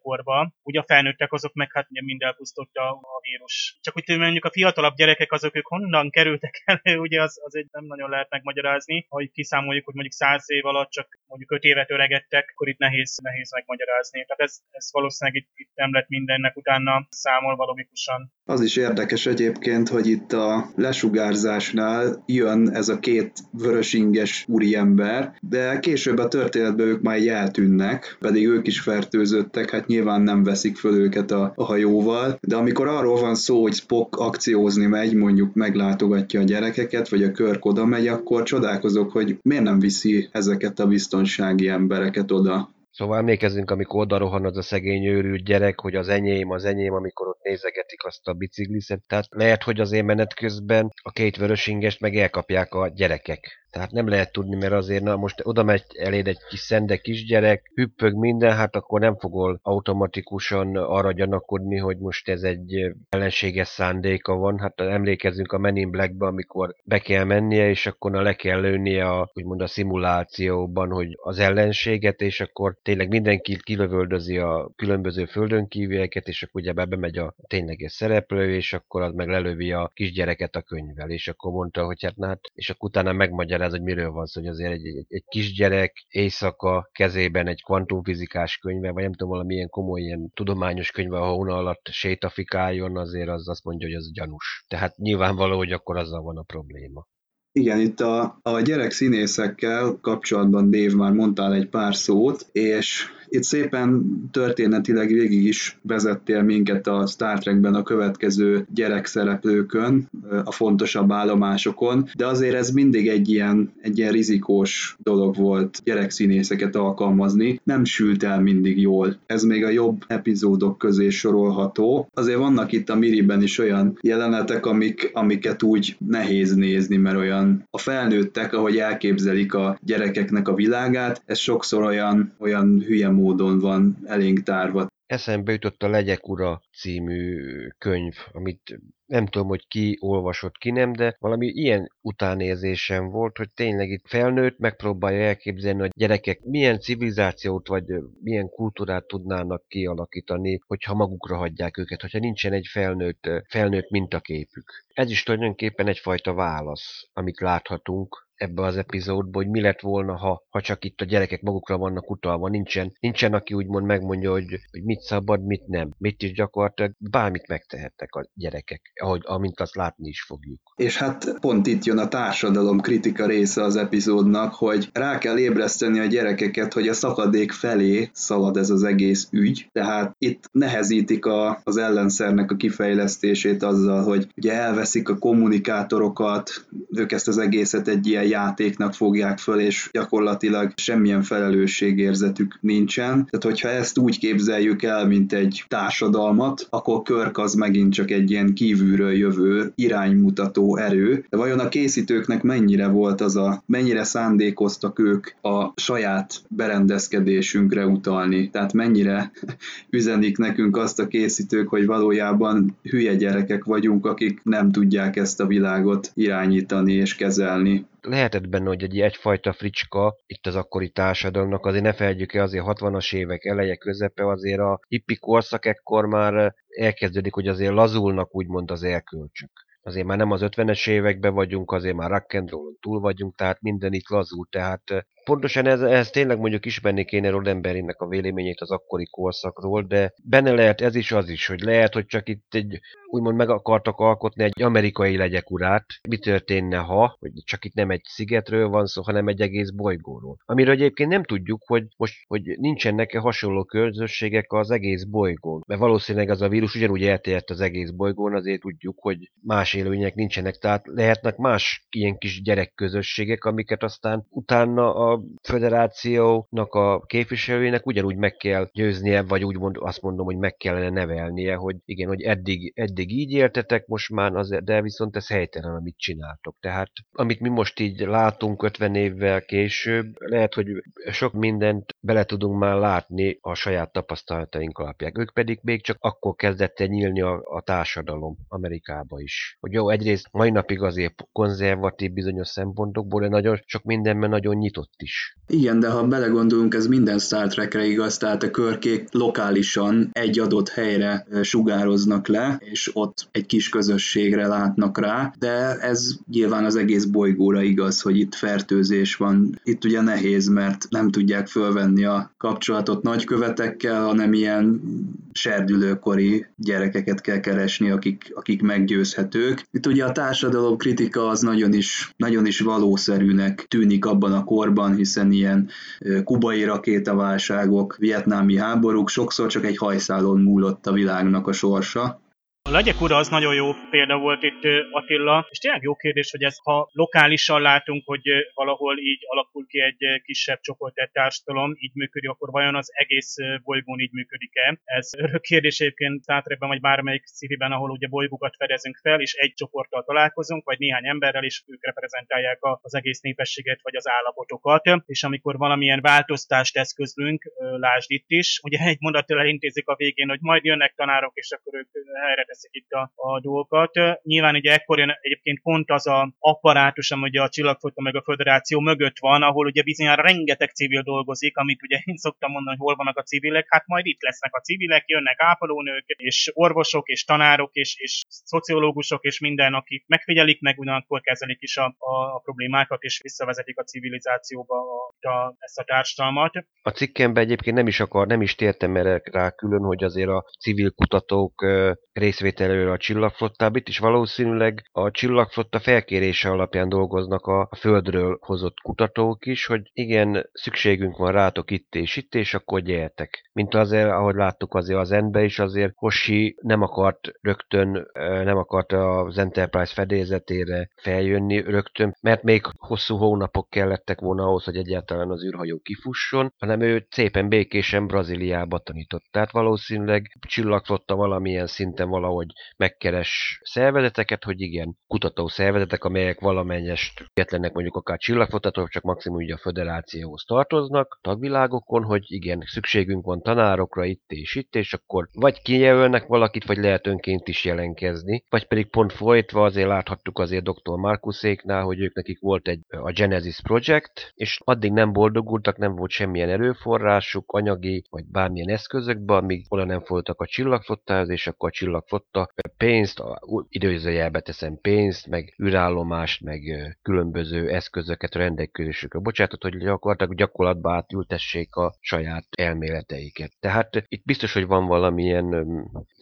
korba. Ugye a felnőttek azok meg hát ugye mind elpusztotta a vírus. Csak úgy mondjuk a fiatalabb gyerekek azok ők honnan kerültek elő, ugye az, az egy nem nagyon lehet megmagyarázni. Ha kiszámoljuk, hogy mondjuk száz év alatt csak mondjuk öt évet öregedtek, akkor itt nehéz, nehéz megmagyarázni. Tehát ez, ez valószínűleg itt, itt nem lett mindennek utána számolva logikusan. Az is érdekes egyébként, hogy itt a lesugárzásnál jön ez a két vörösinges úriember, de később a történetben ők már eltűnnek, pedig ők is fertőzöttek, hát nyilván nem veszik föl őket a, a hajóval, de amikor arról van szó, hogy Spock akciózni megy, mondjuk meglátogatja a gyerekeket, vagy a körk oda megy, akkor csodálkozok, hogy miért nem viszi ezeket a biztonsági embereket oda. Szóval emlékezünk, amikor oda rohan az a szegény őrült gyerek, hogy az enyém, az enyém, amikor ott nézegetik azt a bicikliszet. Tehát lehet, hogy azért menet közben a két vörösingest meg elkapják a gyerekek. Tehát nem lehet tudni, mert azért na, most oda megy eléd egy kis szende kisgyerek, hüppög minden, hát akkor nem fogol automatikusan arra gyanakodni, hogy most ez egy ellenséges szándéka van. Hát emlékezzünk a Men in Blackbe, amikor be kell mennie, és akkor le kell lőnie a, úgymond a szimulációban, hogy az ellenséget, és akkor tényleg mindenki kilövöldözi a különböző földön kívüleket, és akkor ugye bemegy a tényleges szereplő, és akkor az meg lelövi a kisgyereket a könyvvel, és akkor mondta, hogy hát, na, hát és akkor utána megmagyar ez, hogy miről van szó, hogy azért egy, egy, egy kisgyerek éjszaka kezében egy kvantumfizikás könyve, vagy nem tudom, valamilyen komoly ilyen tudományos könyve, ha hóna alatt sétafikáljon, azért az azt mondja, hogy az gyanús. Tehát nyilvánvaló, hogy akkor azzal van a probléma. Igen, itt a, a gyerek színészekkel kapcsolatban Dave már mondtál egy pár szót, és itt szépen történetileg végig is vezettél minket a Star Trekben a következő gyerekszereplőkön, a fontosabb állomásokon, de azért ez mindig egy ilyen, egy ilyen rizikós dolog volt gyerekszínészeket alkalmazni. Nem sült el mindig jól. Ez még a jobb epizódok közé sorolható. Azért vannak itt a Miriben is olyan jelenetek, amik, amiket úgy nehéz nézni, mert olyan a felnőttek, ahogy elképzelik a gyerekeknek a világát, ez sokszor olyan, olyan hülye módon van elénk tárva. Eszembe jutott a Legyek Ura című könyv, amit nem tudom, hogy ki olvasott, ki nem, de valami ilyen utánérzésem volt, hogy tényleg itt felnőtt megpróbálja elképzelni, hogy gyerekek milyen civilizációt vagy milyen kultúrát tudnának kialakítani, hogyha magukra hagyják őket, hogyha nincsen egy felnőtt, felnőtt mintaképük. Ez is tulajdonképpen egyfajta válasz, amit láthatunk ebbe az epizódba, hogy mi lett volna, ha, ha csak itt a gyerekek magukra vannak utalva. Nincsen, nincsen aki úgymond megmondja, hogy, hogy mit szabad, mit nem. Mit is gyakorlatilag bármit megtehettek a gyerekek. Ahogy, amint azt látni is fogjuk. És hát pont itt jön a társadalom kritika része az epizódnak, hogy rá kell ébreszteni a gyerekeket, hogy a szakadék felé szalad ez az egész ügy. Tehát itt nehezítik a, az ellenszernek a kifejlesztését azzal, hogy ugye elveszik a kommunikátorokat, ők ezt az egészet egy ilyen játéknak fogják föl, és gyakorlatilag semmilyen felelősségérzetük nincsen. Tehát, hogyha ezt úgy képzeljük el, mint egy társadalmat, akkor Körk az megint csak egy ilyen kívülről jövő iránymutató erő. De vajon a készítőknek mennyire volt az a, mennyire szándékoztak ők a saját berendezkedésünkre utalni? Tehát mennyire üzenik nekünk azt a készítők, hogy valójában hülye gyerekek vagyunk, akik nem tudják ezt a világot irányítani és kezelni lehetett benne, hogy egy egyfajta fricska itt az akkori társadalomnak, azért ne felejtjük el, azért 60-as évek eleje, közepe, azért a hippi korszak ekkor már elkezdődik, hogy azért lazulnak úgymond az elkölcsök. Azért már nem az 50-es években vagyunk, azért már rock and túl vagyunk, tehát minden itt lazul, tehát Pontosan ez, ez tényleg mondjuk ismerni kéne Roddenberrynek a véleményét az akkori korszakról, de benne lehet ez is az is, hogy lehet, hogy csak itt egy úgymond meg akartak alkotni egy amerikai legyek urát. Mi történne, ha, hogy csak itt nem egy szigetről van szó, hanem egy egész bolygóról. Amiről egyébként nem tudjuk, hogy most hogy nincsenek-e hasonló közösségek az egész bolygón. Mert valószínűleg az a vírus ugyanúgy elterjedt az egész bolygón, azért tudjuk, hogy más élőnyek nincsenek, tehát lehetnek más ilyen kis gyerekközösségek, amiket aztán utána a federációnak a képviselőjének ugyanúgy meg kell győznie, vagy úgy mond, azt mondom, hogy meg kellene nevelnie, hogy igen, hogy eddig, eddig így éltetek most már, de viszont ez helytelen, amit csináltok. Tehát amit mi most így látunk 50 évvel később, lehet, hogy sok mindent bele tudunk már látni a saját tapasztalataink alapján. Ők pedig még csak akkor kezdett nyílni a, a társadalom Amerikába is. Hogy jó, egyrészt mai napig azért konzervatív bizonyos szempontokból, de nagyon sok mindenben nagyon nyitott is. Igen, de ha belegondolunk, ez minden Star Trekre igaz, tehát a körkék lokálisan egy adott helyre sugároznak le, és ott egy kis közösségre látnak rá, de ez nyilván az egész bolygóra igaz, hogy itt fertőzés van. Itt ugye nehéz, mert nem tudják fölvenni a kapcsolatot nagykövetekkel, hanem ilyen serdülőkori gyerekeket kell keresni, akik, akik meggyőzhetők. Itt ugye a társadalom kritika az nagyon is, nagyon is valószerűnek tűnik abban a korban, hiszen ilyen kubai rakétaválságok, vietnámi háborúk, sokszor csak egy hajszálon múlott a világnak a sorsa. A legyek ura az nagyon jó példa volt itt Attila, és tényleg jó kérdés, hogy ez, ha lokálisan látunk, hogy valahol így alakul ki egy kisebb csoport, egy társadalom, így működik, akkor vajon az egész bolygón így működik-e? Ez örök kérdés egyébként Star vagy bármelyik szíviben, ahol ugye bolygókat fedezünk fel, és egy csoporttal találkozunk, vagy néhány emberrel, és ők reprezentálják az egész népességet, vagy az állapotokat, és amikor valamilyen változtást eszközlünk, lásd itt is, ugye egy mondattal elintézik a végén, hogy majd jönnek tanárok, és akkor ők helyre teszik itt a, a dolgokat. Nyilván ugye ekkor jön egyébként pont az a apparátus, ami a Csillagflotta meg a Föderáció mögött van, ahol ugye bizonyára rengeteg civil dolgozik, amit ugye én szoktam mondani, hogy hol vannak a civilek, hát majd itt lesznek a civilek, jönnek ápolónők, és orvosok, és tanárok, és, és szociológusok, és minden, akik megfigyelik, meg ugyanakkor kezelik is a, a, a problémákat, és visszavezetik a civilizációba a, a, ezt a társadalmat. A cikkemben egyébként nem is akar, nem is tértem erre rá külön, hogy azért a civil kutatók rész részvételőre a csillagflottába, itt is valószínűleg a csillagflotta felkérése alapján dolgoznak a földről hozott kutatók is, hogy igen, szükségünk van rátok itt és itt, és akkor gyertek. Mint azért, ahogy láttuk azért az endbe is, azért Hoshi nem akart rögtön, nem akart az Enterprise fedélzetére feljönni rögtön, mert még hosszú hónapok kellettek volna ahhoz, hogy egyáltalán az űrhajó kifusson, hanem ő szépen békésen Brazíliába tanított. Tehát valószínűleg csillagflotta valamilyen szinten valahol hogy megkeres szervezeteket, hogy igen, kutató szervezetek, amelyek valamennyest függetlenek mondjuk akár csillagfotatók, csak maximum ugye a föderációhoz tartoznak, tagvilágokon, hogy igen, szükségünk van tanárokra itt és itt, és akkor vagy kijelölnek valakit, vagy lehet önként is jelenkezni, vagy pedig pont folytva azért láthattuk azért dr. Markuszéknál, hogy ők nekik volt egy a Genesis Project, és addig nem boldogultak, nem volt semmilyen erőforrásuk, anyagi, vagy bármilyen eszközökben, amíg oda nem folytak a csillagfottához, és akkor a csillagfot a pénzt, időzőjelbe teszem pénzt, meg űrállomást, meg különböző eszközöket rendelkezésükre bocsátott, hogy gyakorlatilag gyakorlatba átültessék a saját elméleteiket. Tehát itt biztos, hogy van valamilyen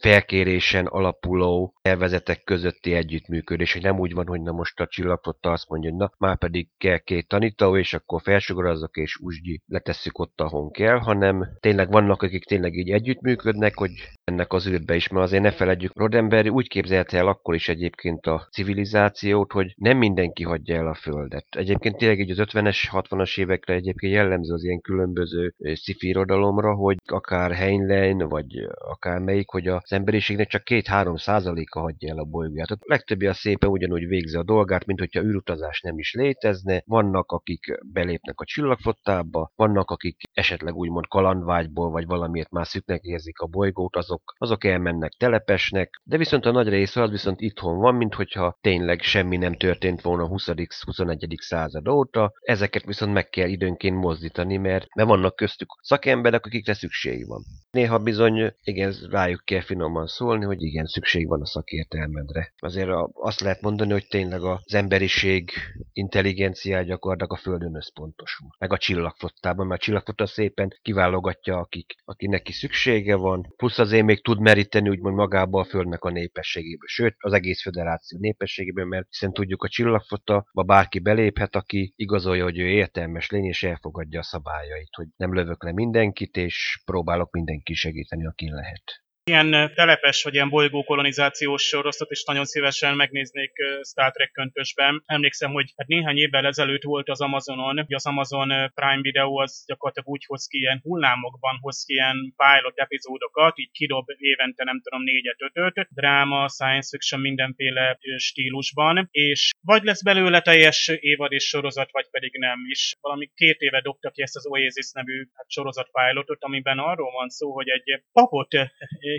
felkérésen alapuló szervezetek közötti együttműködés, hogy nem úgy van, hogy na most a csillagfotta azt mondja, hogy na már pedig kell két tanító, és akkor felsugarazok és úgy letesszük ott, ahol kell, hanem tényleg vannak, akik tényleg így együttműködnek, hogy ennek az űrbe is, mert azért ne feledjük, Roddenberry úgy képzelte el akkor is egyébként a civilizációt, hogy nem mindenki hagyja el a Földet. Egyébként tényleg így az 50-es, 60-as évekre egyébként jellemző az ilyen különböző sci irodalomra, hogy akár Heinlein, vagy akár melyik, hogy az emberiségnek csak 2-3 százaléka hagyja el a bolygóját. A legtöbbi a szépen ugyanúgy végzi a dolgát, mint hogyha űrutazás nem is létezne. Vannak, akik belépnek a csillagfottába, vannak, akik esetleg úgymond kalandvágyból, vagy valamiért már szüknek érzik a bolygót, azok, azok elmennek telepesnek, de viszont a nagy része az viszont itthon van, mint hogyha tényleg semmi nem történt volna a 20.-21. század óta. Ezeket viszont meg kell időnként mozdítani, mert, mert vannak köztük szakemberek, akikre szükség van. Néha bizony, igen, rájuk kell finoman szólni, hogy igen, szükség van a szakértelmedre. Azért azt lehet mondani, hogy tényleg az emberiség intelligenciája gyakorlatilag a Földön összpontosul. Meg a csillagfottában, mert a csillagfotta szépen kiválogatja, akik, aki neki szüksége van, plusz azért még tud meríteni úgymond magába a Földnek a népességéből, sőt az egész föderáció népességéből, mert hiszen tudjuk a csillagfotta, bárki beléphet, aki igazolja, hogy ő értelmes lény és elfogadja a szabályait, hogy nem lövök le mindenkit, és próbálok mindenki segíteni, akin lehet ilyen telepes vagy ilyen bolygókolonizációs sorosztot is nagyon szívesen megnéznék Star Trek köntösben. Emlékszem, hogy hát néhány évvel ezelőtt volt az Amazonon, hogy az Amazon Prime Video az gyakorlatilag úgy hoz ki ilyen hullámokban, hoz ki ilyen pilot epizódokat, így kidob évente nem tudom négyet, ötöt, dráma, science fiction mindenféle stílusban, és vagy lesz belőle teljes évad és sorozat, vagy pedig nem. És valami két éve dobta ki ezt az Oasis nevű hát, sorozat pilotot, amiben arról van szó, hogy egy papot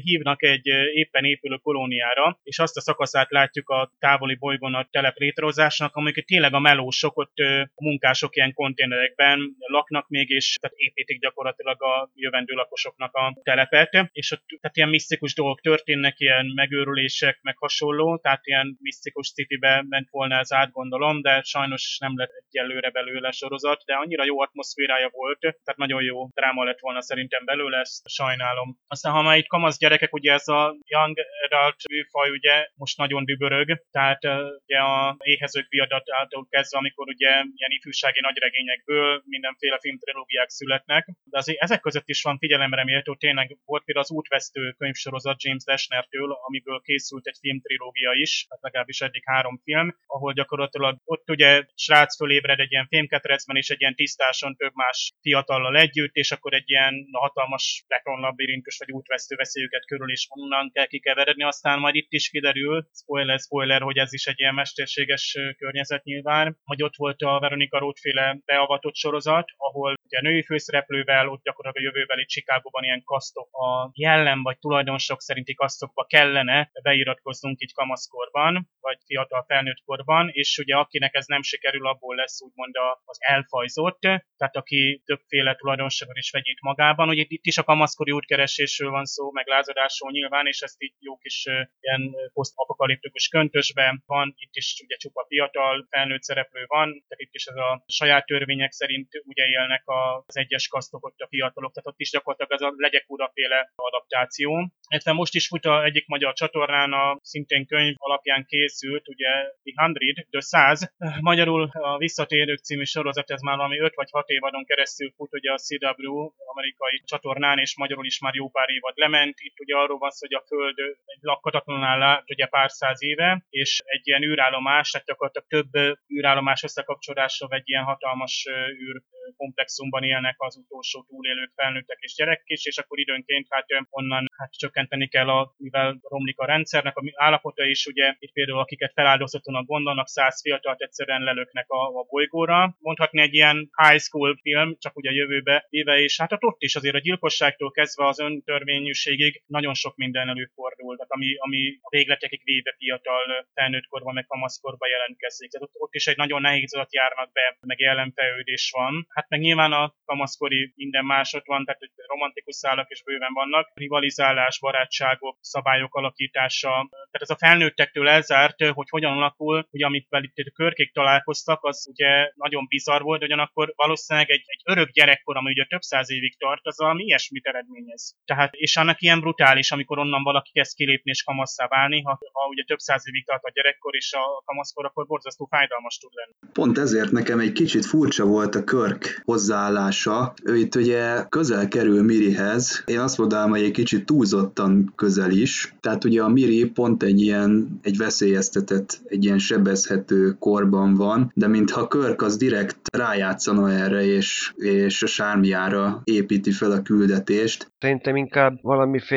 hívnak egy éppen épülő kolóniára, és azt a szakaszát látjuk a távoli bolygón a telep létrehozásnak, amikor tényleg a melósok ott a munkások ilyen konténerekben laknak még, és tehát építik gyakorlatilag a jövendő lakosoknak a telepet, és ott tehát ilyen misztikus dolgok történnek, ilyen megőrülések, meg hasonló, tehát ilyen misztikus citybe ment volna ez át, gondolom, de sajnos nem lett egyelőre belőle sorozat, de annyira jó atmoszférája volt, tehát nagyon jó dráma lett volna szerintem belőle, ezt sajnálom. Aztán ha már itt kamasz gyerekek, ugye ez a Young Adult műfaj ugye most nagyon dübörög, tehát ugye a éhezők viadatától kezdve, amikor ugye ilyen ifjúsági nagyregényekből mindenféle filmtrilógiák születnek, de azért ezek között is van figyelemre méltó, tényleg volt például az útvesztő könyvsorozat James Dashnertől, amiből készült egy filmtrilógia is, hát legalábbis eddig három film, ahol gyakorlatilag ott ugye srác fölébred egy ilyen fémketrecben, és egy ilyen tisztáson több más fiatallal együtt, és akkor egy ilyen hatalmas rekronlabirintus vagy útvesztő veszélyük őket körül is onnan kell kikeveredni, aztán majd itt is kiderül, spoiler, spoiler, hogy ez is egy ilyen mesterséges környezet nyilván, hogy ott volt a Veronika Rótféle beavatott sorozat, ahol ugye női főszereplővel, ott gyakorlatilag a jövőbeli Csikágóban ilyen kasztok, a jellem vagy tulajdonosok szerinti kasztokba kellene beiratkoznunk így kamaszkorban, vagy fiatal felnőtt korban, és ugye akinek ez nem sikerül, abból lesz úgymond az elfajzott, tehát aki többféle tulajdonságot is vegyít magában. Ugye itt is a kamaszkori útkeresésről van szó, meg lázadásról nyilván, és ezt így jó kis ilyen posztapokaliptikus köntösben van, itt is ugye csupa fiatal felnőtt szereplő van, tehát itt is ez a saját törvények szerint ugye élnek az egyes kasztok ott a fiatalok, tehát ott is gyakorlatilag ez a legyek uraféle adaptáció. Illetve most is fut a egyik magyar csatornán a szintén könyv alapján készült, ugye The 100, The 100, magyarul a Visszatérők című sorozat, ez már valami 5 vagy 6 évadon keresztül fut ugye a CW amerikai csatornán, és magyarul is már jó pár évad lement, itt ugye arról van szó, hogy a Föld lakhatatlanul áll ugye pár száz éve, és egy ilyen űrállomás, tehát gyakorlatilag több űrállomás összekapcsolással egy ilyen hatalmas űr komplexumban élnek az utolsó túlélők, felnőttek és gyerekek is, és akkor időnként hát onnan hát csökkenteni kell, a, mivel romlik a rendszernek a állapota is, ugye itt például akiket feláldozhatónak gondolnak, száz fiatalt egyszerűen lelöknek a, a bolygóra. Mondhatni egy ilyen high school film, csak ugye a jövőbe éve, és hát ott is azért a gyilkosságtól kezdve az öntörvényűségig nagyon sok minden előfordul, tehát ami, ami a végletekig véve fiatal felnőttkorban, meg kamaszkorban jelentkezik. Tehát ott, ott is egy nagyon nehéz adat járnak be, meg jelenfejlődés van. Hát meg nyilván a kamaszkori minden másod van, tehát romantikus szálak is bőven vannak, rivalizálás, barátságok, szabályok alakítása, tehát ez a felnőttektől elzárt, hogy hogyan alakul, ugye amivel itt a körkék találkoztak, az ugye nagyon bizarr volt, de ugyanakkor valószínűleg egy, egy örök gyerekkor, ami ugye több száz évig tart, az valami ilyesmit eredményez. Tehát, és annak ilyen brutális, amikor onnan valaki kezd kilépni és kamasszá válni, ha, ha ugye több száz évig tart a gyerekkor és a kamaszkor, akkor borzasztó fájdalmas tud lenni. Pont ezért nekem egy kicsit furcsa volt a Körk hozzáállása. Ő itt ugye közel kerül Mirihez. Én azt mondanám, hogy egy kicsit túlzottan közel is. Tehát ugye a Miri pont egy ilyen, egy veszélyeztetett, egy ilyen sebezhető korban van, de mintha Körk az direkt rájátszana erre, és, és a sármiára építi fel a küldetést. Szerintem inkább valamiféle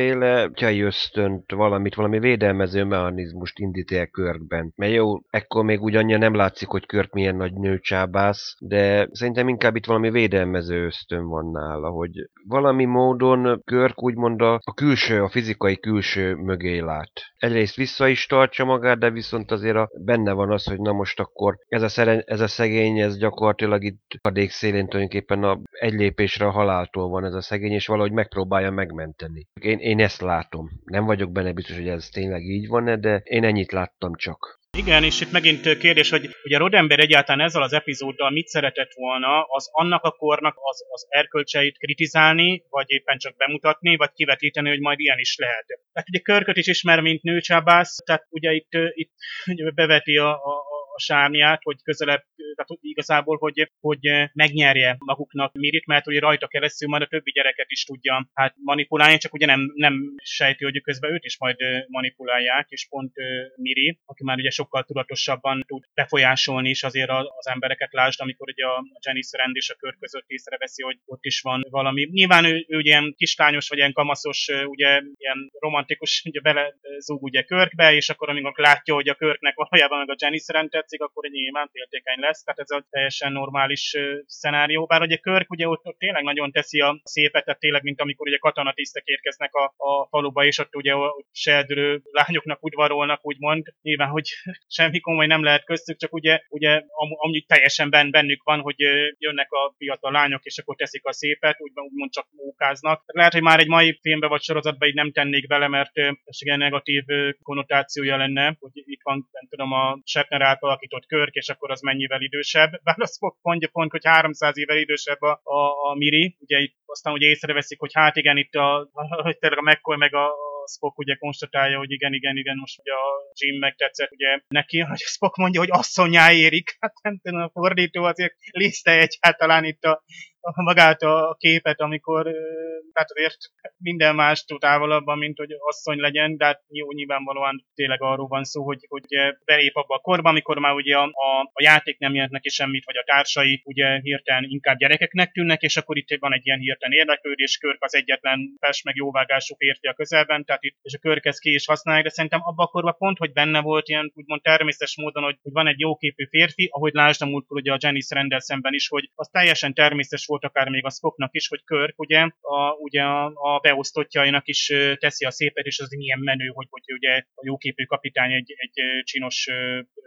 tyai ösztönt, valamit, valami védelmező mechanizmust indít el Körkben. Mert jó, ekkor még ugyan nem látszik, hogy Körk milyen nagy nőcsábász, de szerintem inkább itt valami védelmező ösztön van nála, hogy valami módon Körk úgymond a, a külső, a fizikai külső mögé lát. Egyrészt vissza is tartsa magát, de viszont azért a, benne van az, hogy na most akkor ez a, szeren, ez a szegény, ez gyakorlatilag itt kadék szélén tulajdonképpen a, egy lépésre a haláltól van ez a szegény, és valahogy megpróbálja megmenteni. Én, én ezt látom. Nem vagyok benne biztos, hogy ez tényleg így van-e, de én ennyit láttam csak. Igen, és itt megint kérdés, hogy ugye Rodember egyáltalán ezzel az epizóddal mit szeretett volna, az annak a kornak az, az erkölcseit kritizálni, vagy éppen csak bemutatni, vagy kivetíteni, hogy majd ilyen is lehet. Tehát ugye Körköt is ismer, mint nőcsábász, tehát ugye itt, itt beveti a, a, a sármiát, hogy közelebb, tehát igazából, hogy, hogy megnyerje maguknak Mirit, mert ugye rajta keresztül majd a többi gyereket is tudja hát manipulálni, csak ugye nem, nem sejti, hogy közben őt is majd manipulálják, és pont Miri, aki már ugye sokkal tudatosabban tud befolyásolni is azért az embereket, lásd, amikor ugye a Janice Rand és a kör között észreveszi, hogy ott is van valami. Nyilván ő, ő ilyen kislányos, vagy ilyen kamaszos, ugye ilyen romantikus, ugye bele zúg ugye körkbe, és akkor amikor látja, hogy a körknek valójában meg a Janice Randet tetszik, akkor egy nyilván féltékeny lesz, tehát ez a teljesen normális szenárió. Bár ugye Körk ugye ott, ott tényleg nagyon teszi a szépet, tehát tényleg, mint amikor ugye katonatisztek érkeznek a, a faluba, és ott ugye a seldülő lányoknak udvarolnak, úgymond. Nyilván, hogy semmi komoly nem lehet köztük, csak ugye, ugye am, amúgy teljesen ben, bennük van, hogy jönnek a fiatal lányok, és akkor teszik a szépet, úgymond, csak mókáznak. Lehet, hogy már egy mai filmbe vagy sorozatban így nem tennék bele, mert ez igen negatív konnotációja lenne, hogy itt van, nem tudom, a Shatner által alakított Körk, és akkor az mennyivel idősebb. Azt mondja pont, hogy 300 évvel idősebb a, a, a Miri. Ugye itt aztán ugye észreveszik, hogy hát igen, itt a, hogy tényleg a McCoy meg a, Spock ugye konstatálja, hogy igen, igen, igen, most ugye a Jim megtetszett ugye neki, hogy Spock mondja, hogy asszonyá érik. Hát nem tudom, a fordító azért liszte egyáltalán itt a, a magát a képet, amikor tehát azért minden más tud távolabban, mint hogy asszony legyen, de hát jó, nyilvánvalóan tényleg arról van szó, hogy, hogy belép abba a korba, amikor már ugye a, a, a játék nem jelent neki semmit, vagy a társai ugye hirtelen inkább gyerekeknek tűnnek, és akkor itt van egy ilyen hirtelen érdeklődés, Körk az egyetlen fest meg jóvágású férfi a közelben, tehát itt, és a Körk ezt ki is használják, de szerintem abban a korban pont, hogy benne volt ilyen úgymond természetes módon, hogy, hogy van egy jóképű férfi, ahogy lásd a múltkor ugye a Janice Rendel szemben is, hogy az teljesen természetes volt akár még a Spocknak is, hogy Körk ugye a, ugye a, a beosztottjainak is teszi a szépet, és az milyen menő, hogy, hogy ugye a jóképű kapitány egy, egy csinos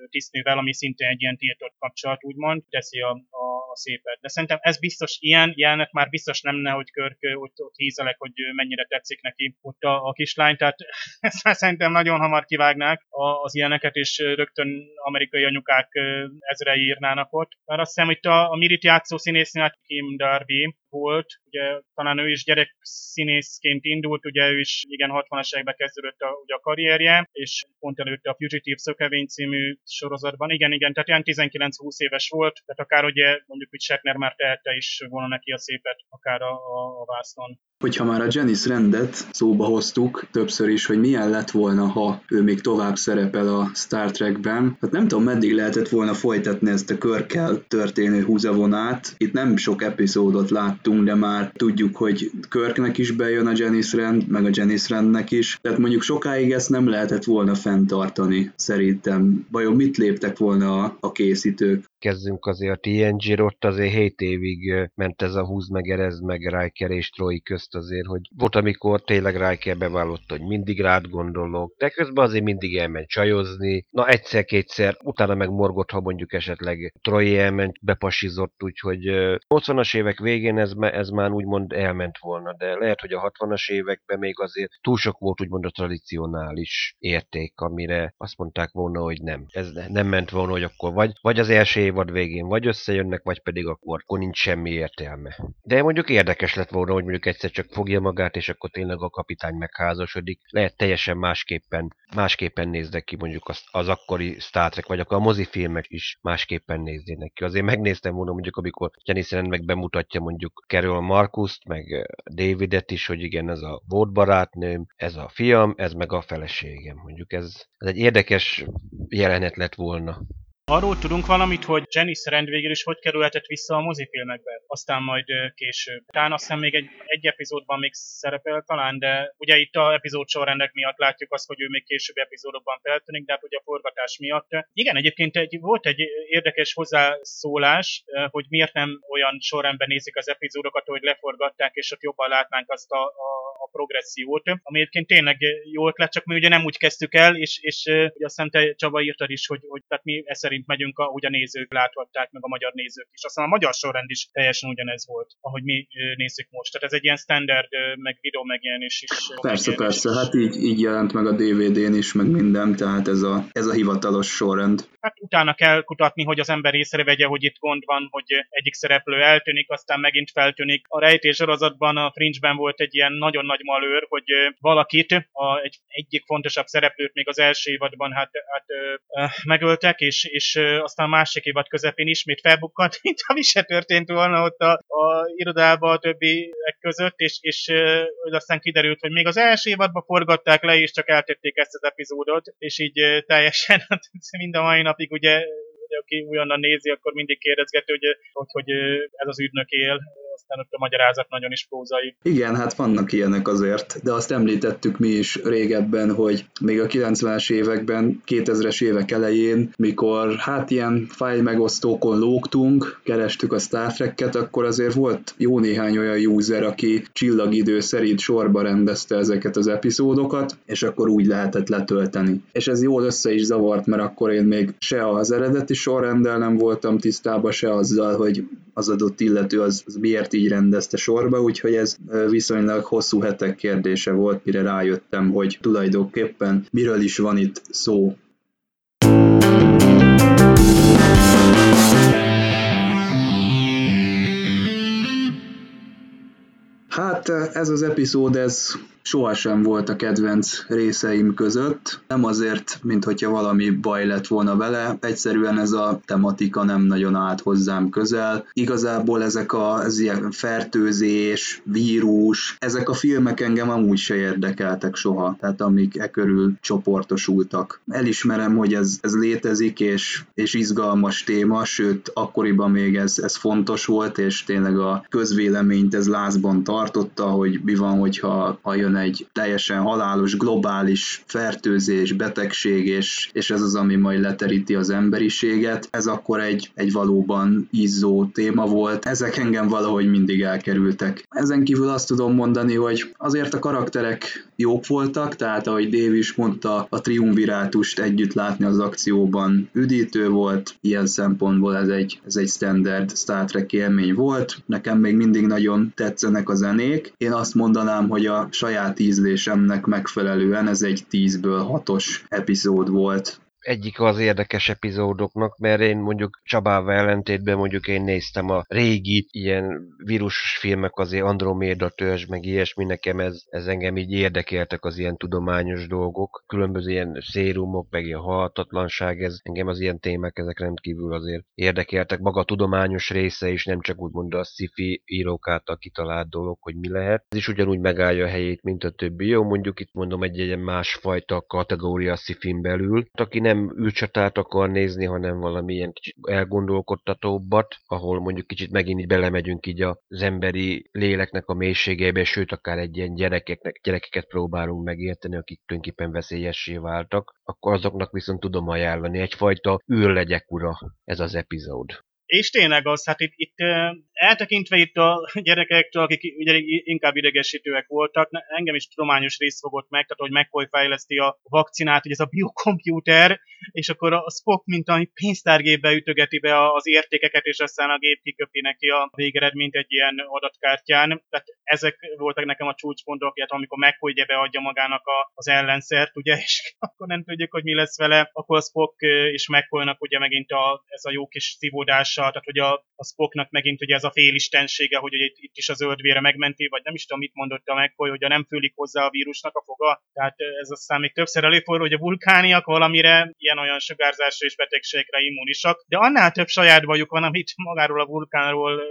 tisztnővel, ami szintén egy ilyen tiltott kapcsolat, úgymond, teszi a, a, a szépet. De szerintem ez biztos ilyen jelenet már biztos nem ne, hogy Körk ott, ott hízelek, hogy mennyire tetszik neki ott a, a kislány, tehát ezt már szerintem nagyon hamar kivágnák az ilyeneket, és rögtön amerikai anyukák ezre írnának ott. Mert azt hiszem, hogy a, a Mirit játszó színésznő, Kim Darby, volt, ugye talán ő is gyerek színészként indult, ugye ő is igen 60-as években kezdődött a, ugye a karrierje, és pont előtte a Fugitive Szökevény című sorozatban, igen, igen, tehát ilyen 19-20 éves volt, tehát akár ugye mondjuk, hogy Shatner már tehette is volna neki a szépet, akár a, a, a vásznon. Hogyha már a Janice rendet szóba hoztuk többször is, hogy milyen lett volna, ha ő még tovább szerepel a Star Trekben, hát nem tudom, meddig lehetett volna folytatni ezt a körkel történő húzavonát. Itt nem sok epizódot láttunk, de már tudjuk, hogy Körknek is bejön a Janice rend, meg a Janice rendnek is. Tehát mondjuk sokáig ezt nem lehetett volna fenntartani, szerintem. Vajon mit léptek volna a, a készítők? Emlékezzünk azért a TNG-r, ott azért 7 évig ment ez a húz meg, erez meg Riker és Troy közt azért, hogy volt, amikor tényleg Riker bevállotta, hogy mindig rád gondolok, de közben azért mindig elment csajozni, na egyszer-kétszer, utána meg morgott, ha mondjuk esetleg Troy elment, bepasizott, úgyhogy 80-as évek végén ez, ez már úgymond elment volna, de lehet, hogy a 60-as években még azért túl sok volt úgymond a tradicionális érték, amire azt mondták volna, hogy nem. Ez nem ment volna, hogy akkor vagy, vagy az első évad végén vagy összejönnek, vagy pedig akkor, akkor nincs semmi értelme. De mondjuk érdekes lett volna, hogy mondjuk egyszer csak fogja magát, és akkor tényleg a kapitány megházasodik. Lehet teljesen másképpen, másképpen néznek ki mondjuk az, az akkori Star Trek, vagy akkor a mozifilmek is másképpen néznének ki. Azért megnéztem volna mondjuk, amikor Jenny meg bemutatja mondjuk Carol Marcust, meg Davidet is, hogy igen, ez a volt barátnőm, ez a fiam, ez meg a feleségem. Mondjuk ez, ez egy érdekes jelenet lett volna. Arról tudunk valamit, hogy Jenny Rand végül is hogy kerülhetett vissza a mozifilmekbe, aztán majd később. Talán azt hiszem még egy, egy epizódban még szerepel talán, de ugye itt a epizód sorrendek miatt látjuk azt, hogy ő még később epizódokban feltűnik, de hát ugye a forgatás miatt. Igen, egyébként egy, volt egy érdekes hozzászólás, hogy miért nem olyan sorrendben nézik az epizódokat, hogy leforgatták, és ott jobban látnánk azt a, a a progressziót, ami egyébként tényleg jó ötlet, csak mi ugye nem úgy kezdtük el, és, és ugye azt hiszem te Csaba írtad is, hogy, hogy tehát mi e szerint megyünk, ahogy a nézők láthatták, meg a magyar nézők is. Aztán a magyar sorrend is teljesen ugyanez volt, ahogy mi nézzük most. Tehát ez egy ilyen standard, meg videó megjelenés is. Persze, persze, is. hát így, így jelent meg a DVD-n is, meg minden, tehát ez a, ez a hivatalos sorrend. Hát utána kell kutatni, hogy az ember észrevegye, hogy itt gond van, hogy egyik szereplő eltűnik, aztán megint feltűnik. A rejtés sorozatban, a Fringe-ben volt egy ilyen nagyon nagy malőr, hogy valakit, a, egy, egyik fontosabb szereplőt még az első évadban hát, hát megöltek, és, és aztán a másik évad közepén ismét felbukkant, mint ami se történt volna ott a, a irodában a többiek között, és, és aztán kiderült, hogy még az első évadban forgatták le, és csak eltették ezt az epizódot, és így teljesen mind a mai napig ugye aki újonnan nézi, akkor mindig kérdezgető, hogy, hogy, hogy ez az ügynök él, aztán ott a magyarázat nagyon is prózai. Igen, hát vannak ilyenek azért, de azt említettük mi is régebben, hogy még a 90-es években, 2000-es évek elején, mikor hát ilyen fájl megosztókon lógtunk, kerestük a Star Trek-et, akkor azért volt jó néhány olyan user, aki csillagidő szerint sorba rendezte ezeket az epizódokat, és akkor úgy lehetett letölteni. És ez jól össze is zavart, mert akkor én még se az eredeti sorrenddel nem voltam tisztában, se azzal, hogy az adott illető az, az miért így rendezte sorba, úgyhogy ez viszonylag hosszú hetek kérdése volt, mire rájöttem, hogy tulajdonképpen miről is van itt szó. Hát ez az epizód, ez sohasem volt a kedvenc részeim között. Nem azért, mint hogyha valami baj lett volna vele, egyszerűen ez a tematika nem nagyon állt hozzám közel. Igazából ezek a, az ilyen fertőzés, vírus, ezek a filmek engem amúgy se érdekeltek soha, tehát amik e körül csoportosultak. Elismerem, hogy ez, ez létezik, és, és izgalmas téma, sőt, akkoriban még ez, ez fontos volt, és tényleg a közvéleményt ez lázban tartotta, hogy mi van, hogyha ha jön egy teljesen halálos, globális fertőzés, betegség, és, és ez az, ami majd leteríti az emberiséget. Ez akkor egy, egy valóban izzó téma volt. Ezek engem valahogy mindig elkerültek. Ezen kívül azt tudom mondani, hogy azért a karakterek jók voltak, tehát ahogy Dave is mondta, a triumvirátust együtt látni az akcióban üdítő volt, ilyen szempontból ez egy, ez egy standard Star Trek élmény volt. Nekem még mindig nagyon tetszenek a zenék. Én azt mondanám, hogy a saját ízlésemnek megfelelően ez egy 10-ből 6-os epizód volt egyik az érdekes epizódoknak, mert én mondjuk Csabával ellentétben mondjuk én néztem a régi ilyen vírus filmek, azért Androméda törzs, meg ilyesmi, nekem ez, ez engem így érdekeltek az ilyen tudományos dolgok, különböző ilyen szérumok, meg ilyen halhatatlanság, ez engem az ilyen témák, ezek rendkívül azért érdekeltek. Maga a tudományos része is, nem csak úgymond a sci-fi írók által kitalált dolog, hogy mi lehet. Ez is ugyanúgy megállja a helyét, mint a többi. Jó, mondjuk itt mondom egy, egy másfajta kategória sci belül. Aki nem űrcsatát akar nézni, hanem valamilyen kicsit elgondolkodtatóbbat, ahol mondjuk kicsit megint így belemegyünk így az emberi léleknek a mélységébe, sőt akár egy ilyen gyerekeknek, gyerekeket próbálunk megérteni, akik tulajdonképpen veszélyessé váltak, akkor azoknak viszont tudom ajánlani egyfajta űrlegyek ura ez az epizód. És tényleg az, hát itt, itt eltekintve itt a gyerekektől, akik ugye inkább idegesítőek voltak, engem is tudományos rész fogott meg, tehát hogy McCoy fejleszti a vakcinát, hogy ez a biokomputer, és akkor a Spock, mint a pénztárgépbe ütögeti be az értékeket, és aztán a gép kiköpi neki a végeredményt egy ilyen adatkártyán. Tehát ezek voltak nekem a csúcspontok, illetve amikor McCoy ugye beadja magának a, az ellenszert, ugye, és akkor nem tudjuk, hogy mi lesz vele, akkor a Spock és McCoynak ugye megint a, ez a jó kis szívódása, tehát hogy a, a Spocknak megint ugye ez a félistensége, hogy ugye itt, itt is az zöldvére megmenti, vagy nem is tudom, mit mondott a McCoy, hogy a nem fűlik hozzá a vírusnak a foga. Tehát ez aztán még többször előfordul, hogy a vulkániak valamire ilyen-olyan sugárzásra és betegségre immunisak, de annál több saját bajuk van, amit magáról a vulkánról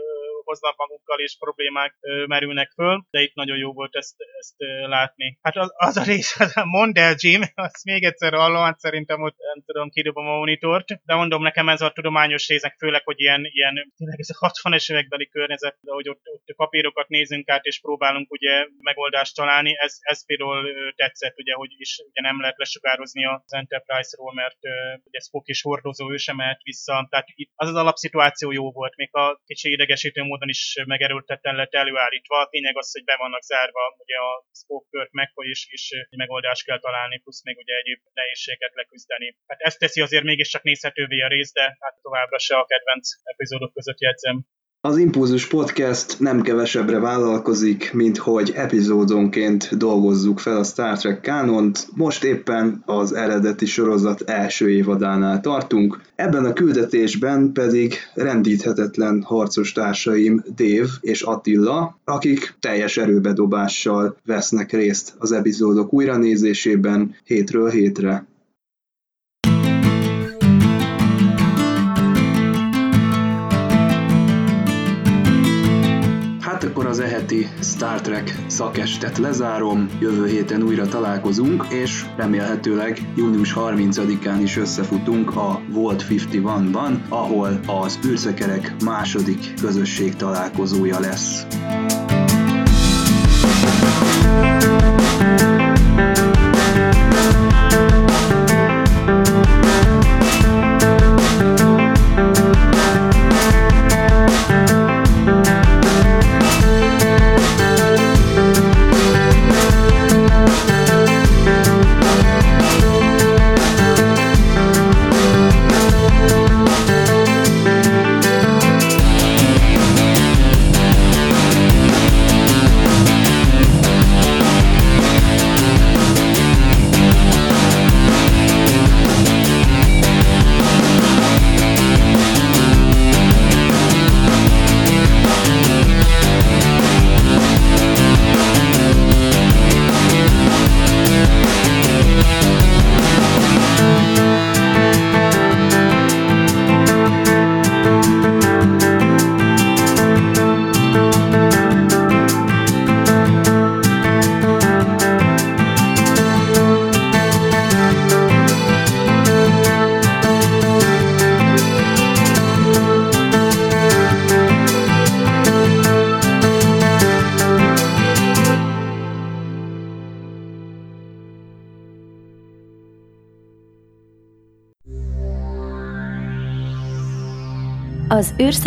hoznak magukkal, és problémák merülnek föl, de itt nagyon jó volt ezt, ezt látni. Hát az, az a rész, az a mondd el, Jim, azt még egyszer hallom, hát szerintem ott nem tudom, kidobom a monitort, de mondom nekem ez a tudományos részek, főleg, hogy ilyen, ilyen tényleg ez a 60-es évekbeli környezet, hogy ott, ott papírokat nézünk át, és próbálunk ugye megoldást találni, ez, ez például tetszett, ugye, hogy is ugye nem lehet lesugározni az Enterprise-ról, mert ugye Spock is hordozó, ő sem mehet vissza, tehát itt az az alapszituáció jó volt, még a kicsi idegesítő mód módon is megerőltetten lett előállítva. A tényleg az, hogy be vannak zárva ugye a Spoke McCoy is, és egy megoldást kell találni, plusz még ugye egyéb nehézséget leküzdeni. Hát ezt teszi azért mégiscsak nézhetővé a rész, de hát továbbra se a kedvenc epizódok között jegyzem. Az Impulzus Podcast nem kevesebbre vállalkozik, mint hogy epizódonként dolgozzuk fel a Star Trek kánont. Most éppen az eredeti sorozat első évadánál tartunk. Ebben a küldetésben pedig rendíthetetlen harcos társaim Dave és Attila, akik teljes erőbedobással vesznek részt az epizódok újranézésében hétről hétre. Az eheti Star Trek szakestet lezárom, jövő héten újra találkozunk, és remélhetőleg június 30-án is összefutunk a Volt 51-ban, ahol az űrszekerek második közösség találkozója lesz.